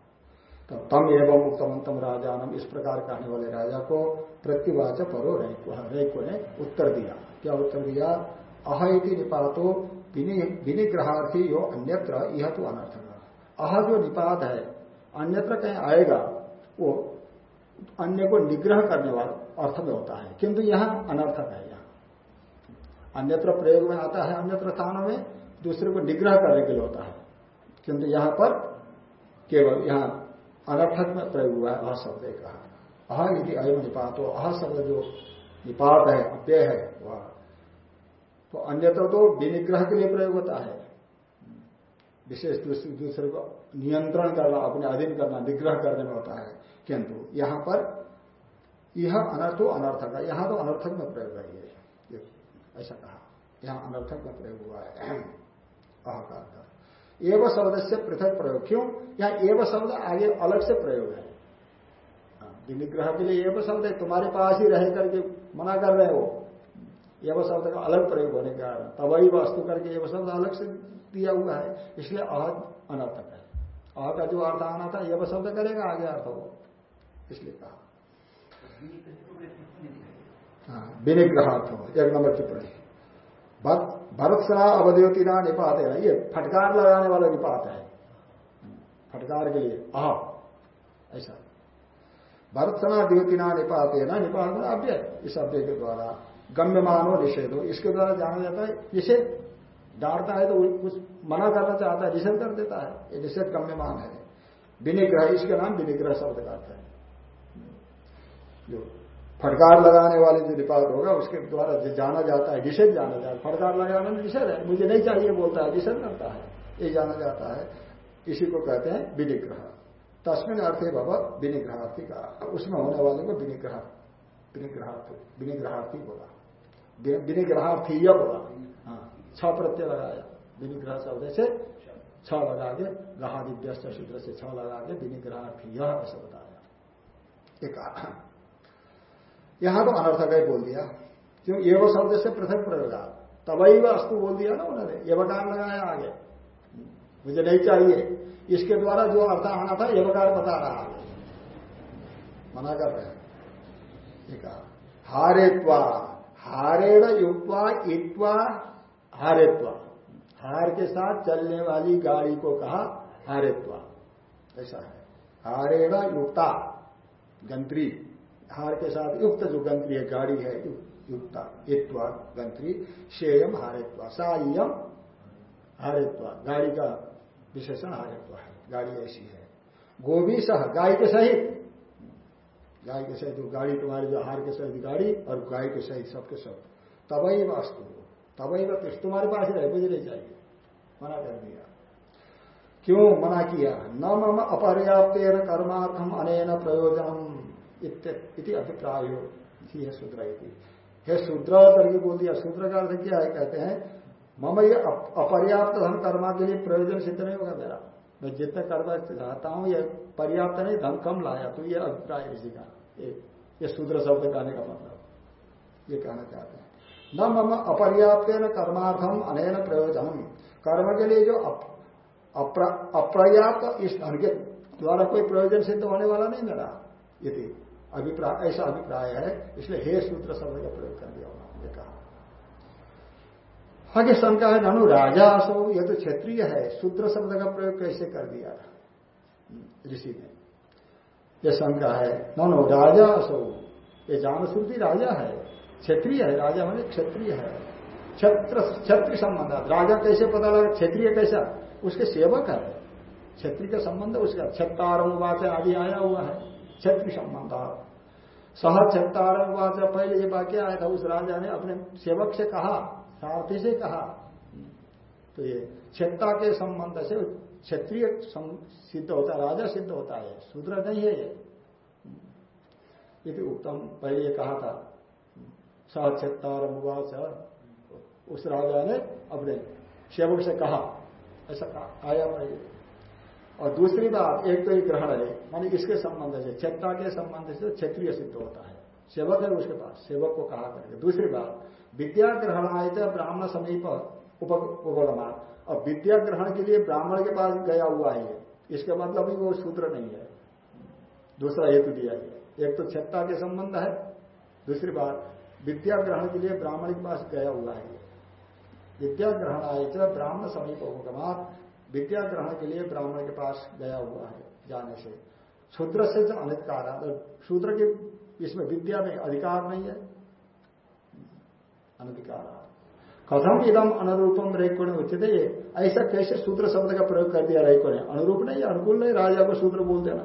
तो तम एवं उक्तवंतम राजानम इस प्रकार कहने वाले राजा को प्रतिवाच परो रैको ने उत्तर दिया। क्या उत्तर दिया? अहिति निपातो विनिग्रहार्थी यो अन्यत्र यह तो अनर्थ। अह जो निपात है अन्यत्र कहीं आएगा, वो अन्य को निग्रह करने वाला अर्थ में होता है। किंतु यहाँ अनर्थक है यहाँ। अन्यत्र प्रयोग में आता है अन्यत्र स्थानों में, दूसरे को निग्रह करने के लिए होता है। किंतु यहाँ पर केवल, यहाँ अनर्थक में प्रयोग हुआ है अशब्द कहा अह यदि अयम निपातो, अह शब्द जो निपात है, अव्यय है, वह। तो अन्यत्र तो विनिग्रह के लिए प्रयोग होता है। विशेष दूसरे दूसरे को नियंत्रण करना अपने अधीन करना निग्रह करने में होता है। किंतु यहाँ पर यह अनर्थो अनर्थक है। यहाँ तो अनर्थक में प्रयोग है ऐसा कहा। यहाँ अनर्थक में प्रयोग हुआ है। अहकार का। एव शब्द से पृथक प्रयोग। क्यों? यहाँ एव शब्द आगे अलग से प्रयोग है। हाँ, विनिग्रह के लिए एव शब्द है तुम्हारे पास ही रह करके मना कर रहे हो। एव शब्द का अलग प्रयोग होने के कारण। तबाई वस्तु करके एव शब्द अलग से दिया हुआ है, इसलिए अह अनर्थक है। अह का जो अर्थ आना था एव शब्द करेगा, आगे अर्थ हो इसलिए कहा। हाँ विनिग्रहार्थ हो एक नंबर टिप्पणी। भरत सना अवधयोति ना निपात है। ये फटकार लगाने वाला निपात है। फटकार के लिए, अह, ऐसा। भरत सना द्योतिना निपात है, ना निपात, अव्यय। इस अव्यय के द्वारा गम्य मानो निषेध। हो इसके द्वारा जाना जाता है निषेध डांटता है तो कुछ मना करना चाहता है, निषेध कर देता है। ये निषेध गम्यमान है। विनिग्रह, इसके नाम विनिग्रह शब्द का अर्थ है। जो फटकार लगाने वाले जो निपात होगा, उसके द्वारा जो जाना जाता है, निषेध जाना जाता है। फटकार लगाने में निषेध है। मुझे नहीं चाहिए, बोलता है, निषेध करता है। ये जाना जाता है। इसी को कहते हैं विनिग्रह। तस्मिन अर्थे बाबा विनिग्रहार्थी का। उसमें होने वाले को विनिग्रह, विनिग्रहार्थी बोला। विनिग्रहार्थी बोला। हाँ छ प्रत्यय लगाया। विनिग्रह शब्द से छ लगा के ग्रहादिव्यस्त सूत्र से छ लगा के विनिग्रहार्थी ऐसा बताया। एक यहाँ तो अनर्थक ही बोल दिया। क्यों? एवं शब्द से पृथक प्रयोग तबई वस्तु बोल दिया ना उन्होंने। एवकार लगाया आगे। मुझे नहीं चाहिए। इसके द्वारा जो अर्थ आना था एवकार बता रहा आगे। मना कर रहे हैं। हारेत्वा हारेण युक्वा इत्वा हारेत्वा। हार के साथ चलने वाली गाड़ी को कहा हारेत्वा। ऐसा है। हारेण युक्ता, गंत्री। हार के साथ युक्त जो गंत्री है, गाड़ी है युक्ता। इत्वा गंत्री। शेयम, हारेत्वा। सायम हारेत्वा। गाड़ी का विशेषण हारेत्वा है। गाड़ी ऐसी है। गोभी सह, गाय के सहित। गाय के सहित गाड़ी, तुम्हारी जो हार के सहित गाड़ी और गाय के सहित सबके सब। तबई वास्तु तबई वस्तु तुम्हारे पास ही रहे, मुझे नहीं चाहिए मना कर दिया। क्यों मना किया? न मम अपर्याप्त कर्मार्थम अनेन प्रयोजनम इति अभिप्राय। है शूद्र हे शूद्र करके बोल दिया। शूद्र का अर्थ क्या है? कहते हैं, मम ये अपर्याप्त धन कर्मा के लिए प्रयोजन सिद्ध नहीं होगा मेरा। मैं जितना कर्म चाहता हूँ, ये पर्याप्त नहीं, धन कम लाया। तो ये अभिप्राय इसी का। ये शूद्र शब्द कहने का मतलब। ये कहना चाहते हैं। न मम अपर्याप्त कर्मार्थम अनैन प्रयोजन कर्म के लिए जो अपर्याप्त इस धन के द्वारा कोई प्रयोजन सिद्ध होने वाला नहीं मेरा। यदि अभिप्राय ऐसा अभिप्राय है, इसलिए हे सूत्र शब्द का प्रयोग कर दिया उन्होंने कहा। आगे शंका है ननु राजा असो यह तो क्षेत्रीय है, सूत्र शब्द का प्रयोग कैसे कर दिया ऋषि ने। यह शंका है, ननु राजा असो ये जान श्रुति राजा है। क्षेत्रीय है, राजा मैंने क्षत्रिय है। क्षत्र, क्षत्रिय संबंध, राजा कैसे पता लगा, क्षेत्रीय कैसा? उसके सेवक है। क्षेत्रीय का संबंध उसका। छत्तारवाच आदि आया हुआ है, क्षेत्रीय संबंध। सह छत्तारवाच पहले ये वाक्य आया था, उस राजा ने अपने सेवक से कहा, सारथी से कहा। तो ये क्षेत्रा के संबंध से क्षेत्रीय सिद्ध होता है राजा सिद्ध होता है। शूद्र नहीं है ये। उत्तम, पहले ये कहा था। मुवाच उस राजा ने अपने सेवक से कहा, ऐसा आया पहले और दूसरी बात, एक तो ये ग्रहण है मानी इसके संबंध से? क्षेत्रा के संबंध से क्षेत्रीय सिद्ध होता है। सेवक है उसके पास सेवक को कहा करके दूसरी बात, विद्या ग्रहण आए थे ब्राह्मण समीप उपगमान और विद्या ग्रहण के लिए ब्राह्मण के पास गया हुआ है इसके मतलब ही वो सूत्र नहीं है। दूसरा हेतु दिया गया एक तो छत्ता के संबंध है। दूसरी बात विद्या ग्रहण के लिए ब्राह्मण के पास गया हुआ है। विद्या ग्रहण आए थे ब्राह्मण समीप उपगमान विद्या ग्रहण के लिए ब्राह्मण के पास गया हुआ है जाने से। शूद्र से अनिकार शूद्र के इसमें विद्या में अधिकार नहीं है। अनधिकार कथम इदम अनुरूपम रेको ने उचित है ऐसा कैसे सूत्र शब्द का प्रयोग कर दिया रेको ने अनुरूप नहीं अनुकूल नहीं, राजा को सूत्र बोल देना।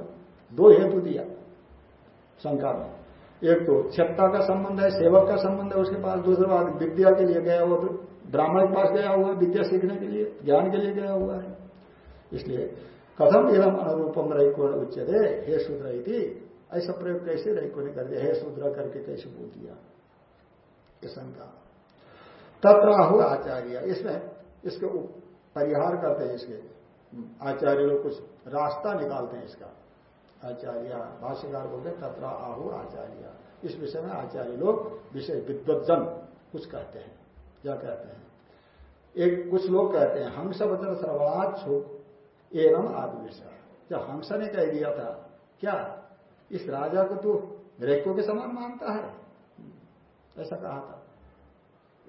दो हेतु दिया। शंका में। एक तो क्षमता का संबंध है, सेवक का संबंध है, उसके पास दूसरा बात विद्या के लिए गया हुआ ब्राह्मण के पास गया हुआ, विद्या सीखने के लिए, ज्ञान के लिए गया हुआ है। इसलिए कथम इदम अनुरूपम रैको उच्चते हे शूद्र ऐसा प्रयोग कैसे रैको ने कर दिया हे शूद्र करके कैसे बोल दिया? ये शंका। तत्राहु आचार्य। इसमें, इसके परिहार करते हैं इसके। आचार्य लोग कुछ रास्ता निकालते हैं इसका। आचार्य। भाष्यकार बोलते तत्रा आहु आचार्य। इस विषय में आचार्य लोग विषय विद्वजन कुछ कहते हैं। क्या कहते हैं? एक कुछ लोग कहते हैं, हंस वचन सर्वात छुप एवं विषय जब हंस ने कह दिया था, क्या? इस राजा को तू रेको के समान मानता है। ऐसा कहा था।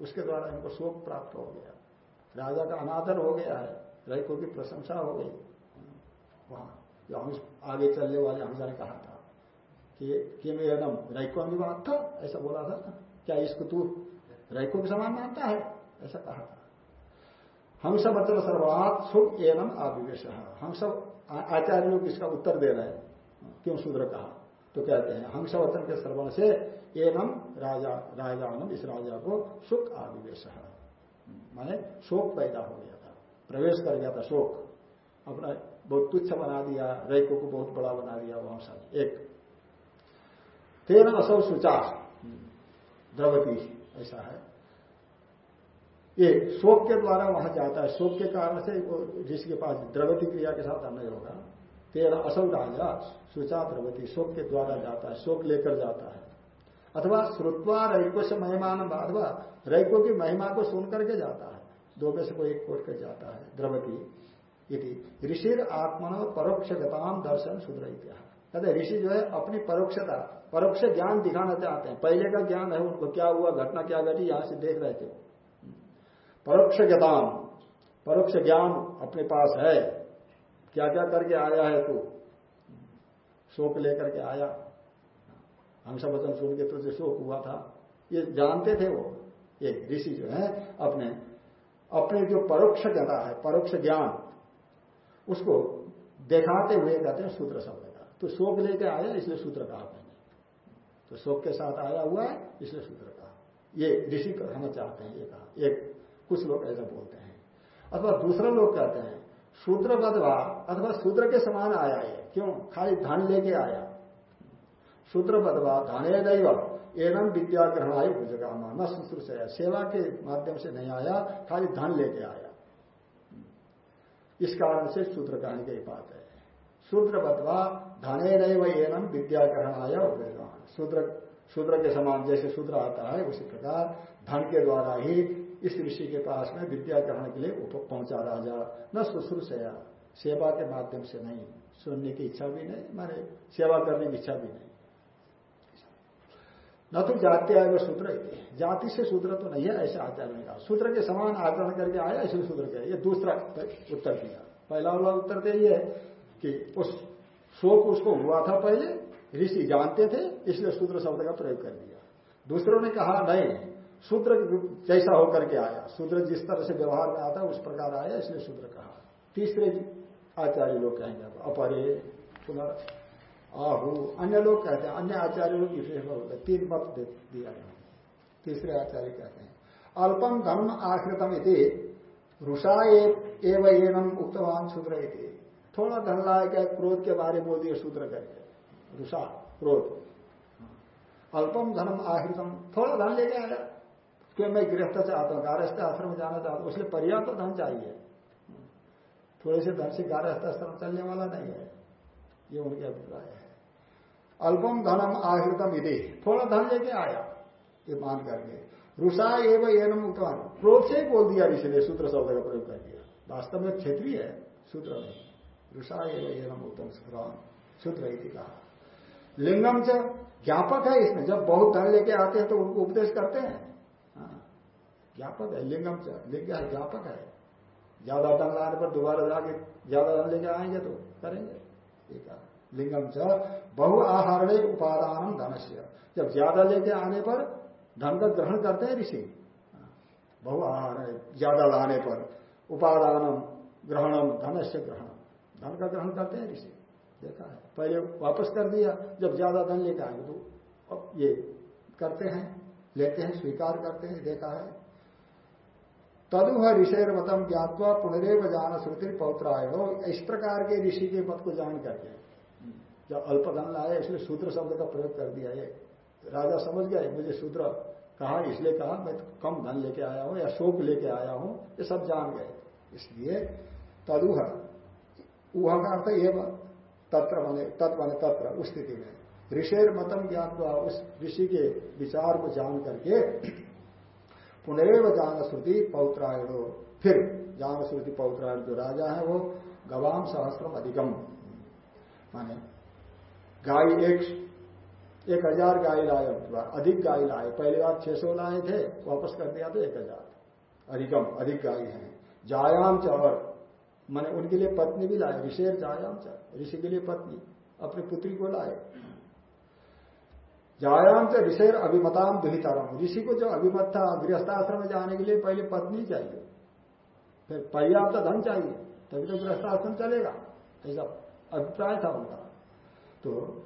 उसके द्वारा इनको शोक प्राप्त हो गया। राजा का अनादर हो गया है रैको की प्रशंसा हो गई। वहाँ जो हम आगे चलने वाले हमजा ने कहा था? कि, कि मैं एकदम रैको अनुवाद था। ऐसा बोला था ना। क्या इसको तू रैको के समान मानता है? ऐसा कहा था। हम सब मतलब सर्वात सुख एवं आविवेश। हम सब आचार्य लोग इसका उत्तर दे रहे हैं। क्यों शूद्र कहा? तो कहते हैं हंस वचन के श्रवण से एवं राजा राजानम इस राजा को सुख आविवेश। माने शोक पैदा हो गया था। प्रवेश कर गया था शोक। अपना बहुत तुच्छ बना दिया, रैको को बहुत बड़ा बना दिया वहाँ से एक, तेरह असौ सुचा द्रवती ऐसा है। ये शोक के द्वारा वहाँ जाता है। शोक के कारण से जिसके पास द्रवती क्रिया के साथ अन्य होगा, तेरह असौ राजा, सुचा द्रवती शोक के द्वारा जाता है, शोक लेकर जाता है। अथवा श्रुत्वा रैको से महिमान अथवा रैको की महिमा को सुन करके जाता है। दो में से कोई एक कोट कर जाता है द्रवती यदि ऋषिर आत्मन परोक्ष गताम दर्शन सुधर कहते ऋषि जो है, अपनी परोक्षता, परोक्ष ज्ञान दिखाना चाहते हैं। पहले का ज्ञान है, उनको क्या हुआ, घटना क्या घटी, यहाँ से देख रहे थे। परोक्ष गताम परोक्ष ज्ञान अपने पास है। क्या क्या करके आया है तू? शोक लेकर के आया। हंस वचन सुन के तुझे शोक हुआ था। ये जानते थे वो। ये ऋषि जो है, अपने अपने जो परोक्ष ज्ञता है, परोक्ष ज्ञान उसको दिखाते हुए कहते हैं सूत्र शब्द का। तो शोक लेके आया, इसलिए सूत्र कहा मैंने तो शोक के साथ आया हुआ है, इसलिए सूत्र कहा। ये ऋषि कहना चाहते हैं, ये कहा। एक कुछ लोग ऐसा बोलते हैं। अथवा दूसरा लोग कहते हैं, शूद्र बदवा अथवा शूद्र के समान आया है। क्यों? खाली धन लेके आया। शूद्र बदवा धने दैव, एवं विद्या ग्रहणाय भुजगामा। न शुश्रूषया, सेवा के माध्यम से नहीं आया, खाली धन लेके आया। इस कारण से शूद्र कहने की बात है। सूत्र बदवा धने दैव एवं विद्या ग्रहणाय भुजगान शूद्र शूद्र के समान जैसे शूद्र आता है, उसी प्रकार धन के द्वारा ही इस ऋषि के पास में विद्या ग्रहण के लिए पहुँचा राजा। न शुश्रूषया, सेवा के माध्यम से नहीं, सुनने की इच्छा भी नहीं मारे सेवा करने की इच्छा भी नहीं। न तो जाति आय वो सूत्र जाति से सूत्र तो नहीं है, ऐसे आचार्य ने कहा। सूत्र के समान आचरण करके आया, ऐसे सूत्र के ये दूसरा उत्तर दिया। पहला वाला उत्तर तो ये कि उस शोक उसको हुआ था पहले, ऋषि जानते थे, इसलिए सूत्र शब्द का प्रयोग कर दिया। दूसरों ने कहा, नहीं, सूत्र जैसा होकर के आया। सूत्र जिस तरह से व्यवहार में आता उस प्रकार आया, इसलिए सूत्र कहा। तीसरे आचार्य लोग कहेंगे अपरे, पुनर् आहु अन्य लोग कहते हैं, अन्य आचार्य लोग विशेष होते हैं। तीन मत दिया तीसरे आचार्य कहते हैं अल्पम धर्म आश्रितम इति, रुषा एवं एनम उक्तवान शूद्र सूत्र थोड़ा धन लाए क्या क्रोध के बारे में बोल दिए सूत्र करके रुषा, क्रोध। अल्पम धर्म आश्रितम, थोड़ा धन लेके आया क्यों मैं गृहस्थ चाहता हूँ गारस्थ आश्रम में जाना चाहता हूँ इसलिए पर्याप्त धन चाहिए। थोड़े से धन से गारस्थ आश्रम चलने वाला नहीं है, ये उनके अभिप्राय है। अल्पम धनम आश्रितम यदि थोड़ा धन लेके आया। ये मान करके। रुषा एवं एनम उत्तवान क्रोध से बोल दिया ने सूत्र शब्द का प्रयोग कर दिया। वास्तव में क्षेत्रीय है सूत्र में रुषा एवं एनम उत्तम सूत्र कहा। लिंगम से ज्ञापक है इसमें। जब बहुत धन लेके आते हैं तो उनको उपदेश करते हैं। हाँ, ज्ञापक है लिंगम से लिंग ज्ञापक है। ज़्यादा धन लाने पर दोबारा जाके ज़्यादा धन लेके आएँगे तो करेंगे। एक लिंगम च बहु आहार उपादान धन से जब ज़्यादा लेके आने पर, धन का ग्रहण करते हैं ऋषि। बहु आहार ज़्यादा लाने पर, उपादान ग्रहणम धन से ग्रहण। धन का ग्रहण करते हैं ऋषि। देखा है। पहले वापस कर दिया, जब ज़्यादा धन लेके आएँगे तो अब ये करते हैं, लेते हैं, स्वीकार करते हैं, देखा है। तदुह मतम ज्ञातवा पुनरेव जान श्रुति पौत्राय इस प्रकार के ऋषि के मत को जान करके। जब अल्पधन लाया, इसलिए सूत्र शब्द का प्रयोग कर दिया है राजा समझ गए मुझे सूत्र कहा, इसलिए कहा, मैं तो कम धन लेके आया हूँ या शोक लेके आया हूँ, ये सब जान गए। इसलिए तदुह ऊहा का अर्थ ये तत्र बने, तत् बने तत्र, उस स्थिति में। ऋषेर मतम ज्ञान उस ऋषि के विचार को जान करके पुनरेव जान श्रुति पौत्रायण। फिर जान श्रुति पौत्रायण जो राजा है वो गवाम सहस्त्रम अधिकम। माने गाय एक एक हज़ार गाय लाए, अधिक गाय लाए। पहली बार छह सौ लाए थे, वापस कर दिया तो एक हज़ार। अधिकम, अधिक गाय है। जायाम च और मैंने उनके लिए पत्नी भी लाए, ऋषेर जायाम च ऋषि के लिए पत्नी, अपनी पुत्री को लाए। जायाम च ऋषेर अभिमताम दुहितारम। ऋषि को जो अभिमत था गृहस्थाश्रम में जाने के लिए पहले पत्नी चाहिए। फिर पर्याप्त धन चाहिए, तभी तो गृहस्थाश्रम चलेगा। ऐसा अभिप्राय था उनका। तो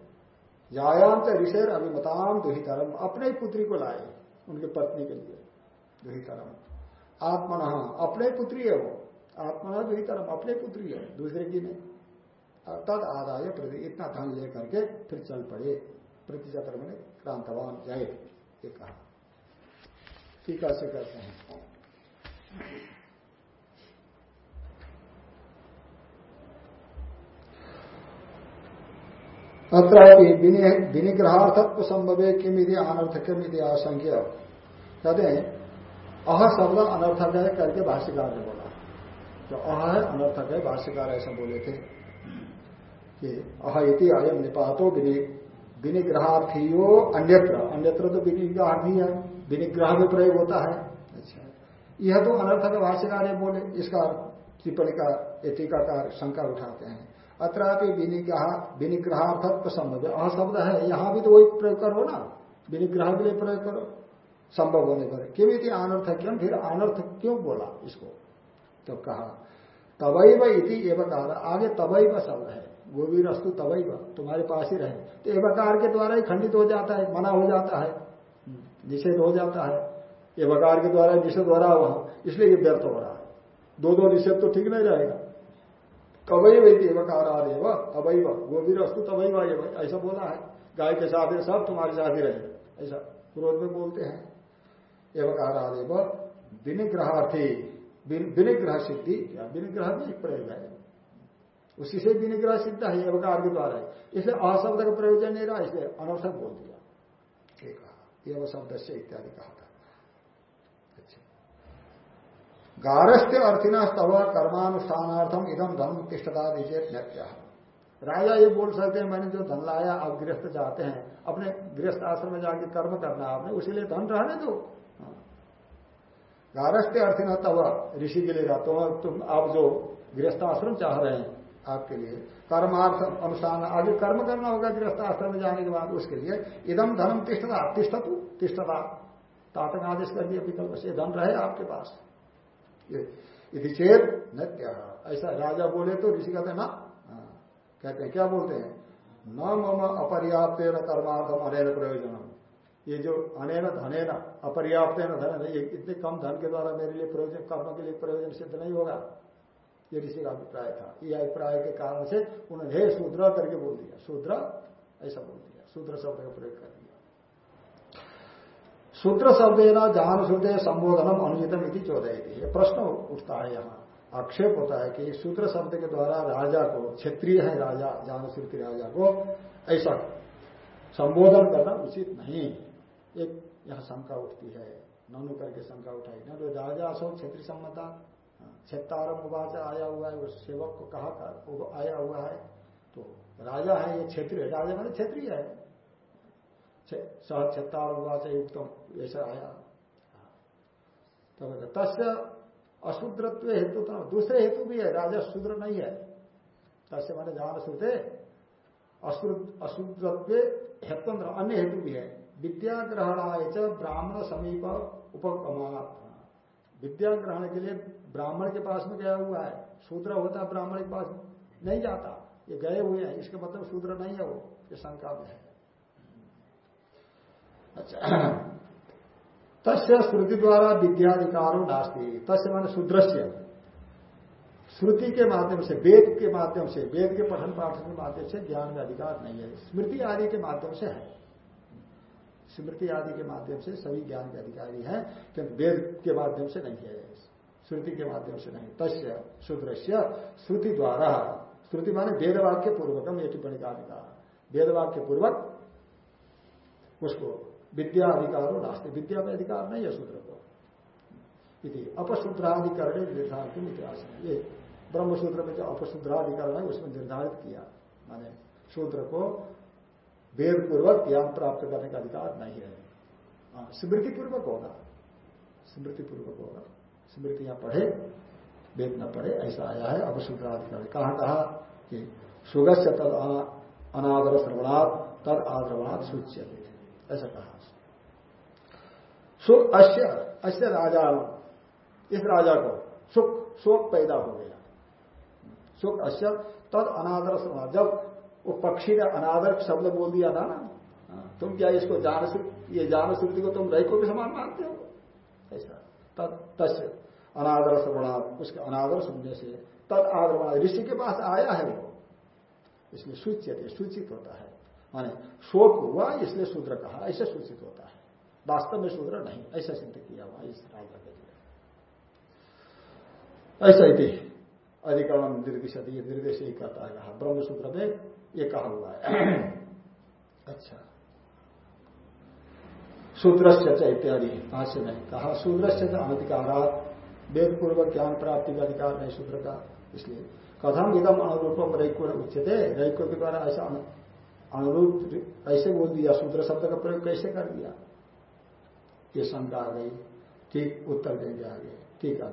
जायाम से ऋषेर अभिमताम दुहितरम। अपने पुत्री को लाए, उनके पत्नी के लिए दुहितरम। आत्मन, अपने पुत्री है वो। आत्मना दुहितरम, अपने पुत्री है, दूसरे की नहीं। तद आदाय प्रति, इतना धन लेकर के फिर चल पड़े। प्रतिचक्र में क्रांतवान जय ये कहा। टीका से कहते हैं। विनिग्रहार्थत्व संभवे किम यदि अनर्थकम यदि आशंक्य कहते हैं अह शब्द अनर्थक है करके भाष्यकार ने बोला। तो अह है अनर्थक है भाष्यकार ऐसा बोले थे कि अह इति अयम निपातो विनिग्रहार्थियो अन्यत्र। अन्यत्र तो विनिग्रहार्थी है। विनिग्रह में प्रयोग होता है। अच्छा। यह तो अनर्थक भाष्यकार बोले। इसका टिप्पणी का टीकाकार शंका उठाते हैं। अत्रापि विनिग्रहार्थत्व संभव है अशब्द है, यहाँ भी तो वही प्रयोग करो ना। विनिग्रह के लिए प्रयोग करो। संभव होने पर। क्यों इति अनर्थ क्यों फिर अनर्थ क्यों बोला इसको? तो कहा, तवैव इति एवकार। आगे तवैव शब्द है। गोवीर अस्तु तवैव। तुम्हारे पास ही रहे। तो एवकार के द्वारा ही खंडित हो जाता है, मना हो जाता है, निषेध हो जाता है। एवकार के द्वारा, निषेध हो रहा वहाँ इसलिए ये व्यर्थ हो रहा है। दो दो निषेध तो ठीक नहीं रहेगा। कवैव एवकारादेव अवैव गोवीर अस्तु तवैव ऐसा बोला है। गाय के साथ सब तुम्हारे साथ ही रहे ऐसा क्रोध में बोलते हैं। एवकारादेव, विनिग्रहार्थी। विनिग्रह सिद्धि। या विनिग्रह भी प्रयोग है। उसी से विनिग्रह सिद्ध है, एवकार के द्वारा। इसलिए अशब्द का प्रयोजन नहीं रहा, इसलिए अनर्थक बोल दिया। है। शब्द से इत्यादि कहा गारस्थ्य अर्थिना स्तव कर्मानुष्ठानार्थम इदम धर्म तिष्ठता दीजिए नत्या राजा ये बोल सकते हैं, मैंने जो धन लाया, आप गृहस्थ चाहते हैं, अपने गृहस्थ आश्रम में जाके कर्म करना आपने, उसी लिए धन रहने दो गारस्थ अर्थ न तब ऋषि के लिए तो तुम, आप जो गृहस्थ आश्रम चाह रहे हैं आपके लिए, कर्मार्थ अनुष्ठान, आगे कर्म करना होगा गृहस्थ आश्रम में जाने के बाद, उसके लिए इदम धनम तिष्ठता, तिष्ठतु, तिष्ठता। तातक आदेश कर दिया विकल्प से, धन रहे आपके पास। यदि चेत नत्य ऐसा राजा बोले तो ऋषि कहते ना। हाँ, कहते हैं क्या बोलते हैं? न मम अपर्याप्त न कर्मार्थम अनेन प्रयोजन ये जो अनेन धने न अपर्याप्त धन इतने कम धन के द्वारा मेरे लिए प्रयोजन कर्म के लिए प्रयोजन सिद्ध नहीं होगा। ये ऋषि का अभिप्राय था। ये अभिप्राय के कारण से उन्होंने हे शूद्र करके बोल दिया। शूद्र ऐसा बोल दिया। शूद्र शब्द का प्रयोग कर शूद्र शब्द है ना जहान श्रुदय संबोधनम अनुचितम इति चौदह प्रश्न उठता है यहाँ। आक्षेप होता है कि शूद्र शब्द के द्वारा राजा को, क्षेत्रीय है राजा जान श्रुति राजा को ऐसा संबोधन करना उचित नहीं। एक यहाँ शंका उठती है। ननु करके शंका उठाई ना तो राजा असो क्षेत्रीय सम्मता क्षेत्रारंभ उपाच आया हुआ है, उस सेवक को कहा कर आया हुआ है। तो राजा है, ये क्षेत्रीय, राजा मैंने क्षेत्रीय है। सह क्षेत्रारंभ युक्त ऐसा आया। तो तस्य अशुद्रत्व हेतु तो दूसरे हेतु भी है, राजा शूद्र नहीं है। तस्य मैंने जान श्रुते अशुद्रत्व हेतु अन्य हेतु भी है। विद्या ग्रहणाय ब्राह्मण समीप उपगमा विद्या ग्रहण के लिए ब्राह्मण के पास में गया हुआ है। शूद्र होता ब्राह्मण के पास नहीं जाता। ये गए हुए हैं। इसके मतलब शूद्र नहीं है वो। ये शंका में है। अच्छा। तस्य श्रुति द्वारा विद्याधिकारो नास्ती। तस्य मान शूद्रस्य श्रुति के माध्यम से, वेद के माध्यम से, वेद के पठन पाठन के माध्यम से ज्ञान का अधिकार नहीं है। स्मृति आदि के माध्यम से है। स्मृति आदि के माध्यम से सभी ज्ञान के अधिकारी है, किंतु वेद के माध्यम से नहीं है। श्रुति के माध्यम से नहीं। तस्य शूद्रस्य श्रुति द्वारा श्रुति माने वेदवाक्य पूर्वकम ये टिप्पणी का वेदवाक्य पूर्वक उसको विद्या अधिकार नास्ते। विद्या में अधिकार नहीं है शूद्र को। यदि अपशुद्राधिकरण निर्धारित इतिहास ये ब्रह्मसूत्र में जो अपशुद्राधिकरण है उसमें निर्धारित किया। माने शूद्र को वेद पूर्वक ज्ञान प्राप्त करने का अधिकार नहीं है। हाँ, स्मृति पूर्वक होगा। स्मृति पूर्वक होगा स्मृतियाँ पढ़े वेद न पढ़े ऐसा आया है। अब शुद्राधिकारी कहा कहा कि सुगस्य तद अनादर श्रवणात् तद आद्रवणात् सूच्य ऐसा कहा सुख अश्य अश्य राजा, इस राजा को सुख शोक पैदा हो गया। सुख अश्य, तद अनादर जब वो पक्षी ने अनादर शब्द बोल दिया था ना, तुम क्या इसको जान ये जान श्रुति को तुम रही को भी समान मानते हो? ऐसा। तस् अनादर श्रवणा उसके अनादर सुनने से तद आदर ऋषि के पास आया है वो। इसलिए सूचित सूचित होता है। माने शोक हुआ, इसलिए शूद्र कहा, ऐसे सूचित होता है। वास्तव में शूद्र नहीं, ऐसा सिद्ध किया हुआ, इस राजा के ऐसा ही अधिकरण निर्दिशति निर्देश ही कहता है, कहा ब्रह्म सूत्र में ये कहा हुआ है। अच्छा। शूद्र से इत्यादि भाष्य में कहा। शूद्र से अनधिकारात वेद पूर्वक ज्ञान प्राप्ति का अधिकार नहीं, शूद्र का। इसलिए कथम इदम अनुरूपम रैको उच्चते रैको के द्वारा ऐसा अनुरूप ऐसे बोल दिया शूद्र शब्द का प्रयोग कैसे कर दिया? ये शंका आ गई, ठीक उत्तर देंगे आगे, ठीक है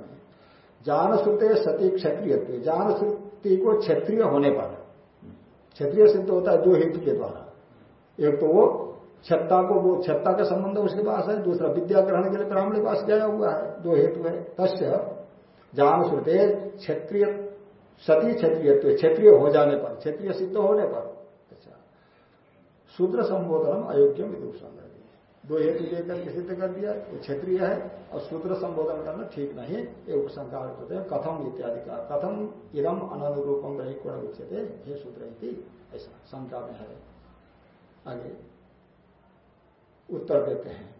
जान श्रुते सती क्षत्रिय जान श्रुति को क्षत्रिय होने पर, क्षत्रिय सिद्ध होता है दो हेतु के द्वारा। एक तो वो छत्ता को वो छत्ता का संबंध उसके पास है, दूसरा विद्या ग्रहण के लिए ब्राह्मण के पास गया हुआ है, दो हेतु है। तस्य जान श्रुते क्षेत्रीय, सती क्षत्रिय क्षेत्रीय हो जाने पर, क्षेत्रीय सिद्ध होने पर। शूद्र संबोधन अयोग्य विदूषण दो हेतु लेकर के सिद्ध कर दिया, वो क्षेत्रीय है, और शूद्र संबोधन करना ठीक नहीं, ये उपसंकार होते हैं। कथम इत्यादि का, कथम इदम अनुरूपम रही कोण उच्चते हे शूद्र ऐसा शंका में है। आगे उत्तर देते हैं।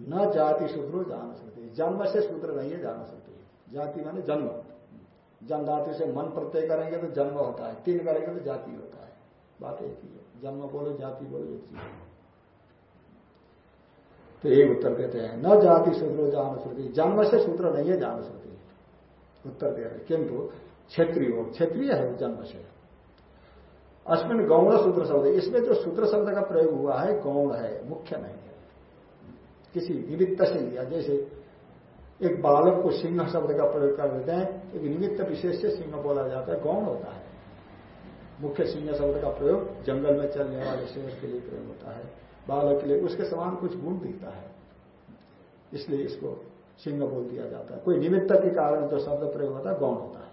न जाति शूद्रो जान सकते जन्म से शूद्र नहीं है, जान सकते जाति माने जन्म। जन्म से मन प्रत्यय करेंगे तो जन्म होता है, तीन करेंगे तो जाति होता है। बात एक ही है। जन्म बोलो, जाति बोलो एक चीज़ तो एक उत्तर देते हैं, न जाति सूत्र जान श्रुति। जन्म से सूत्र नहीं है, जान श्रुति। उत्तर दे रहे किंतु क्षेत्रीय क्षेत्रीय है जन्म से। अश्विन गौण सूत्र शब्द, इसमें जो सूत्र शब्द का प्रयोग हुआ है, गौण है, मुख्य नहीं है। किसी निमित्त से लिया जैसे एक बालक को सिंह शब्द का प्रयोग कर देते हैं, एक निमित्त विशेष से सिंह बोला जाता है, गौण होता है। मुख्य सिंह शब्द का प्रयोग जंगल में चलने वाले शेर के लिए प्रयोग होता है। बालक के लिए उसके समान कुछ गुण दिखता है। इसलिए इसको सिंह बोल दिया जाता है। कोई निमित्त के कारण जो शब्द प्रयोग होता है, गौण होता है।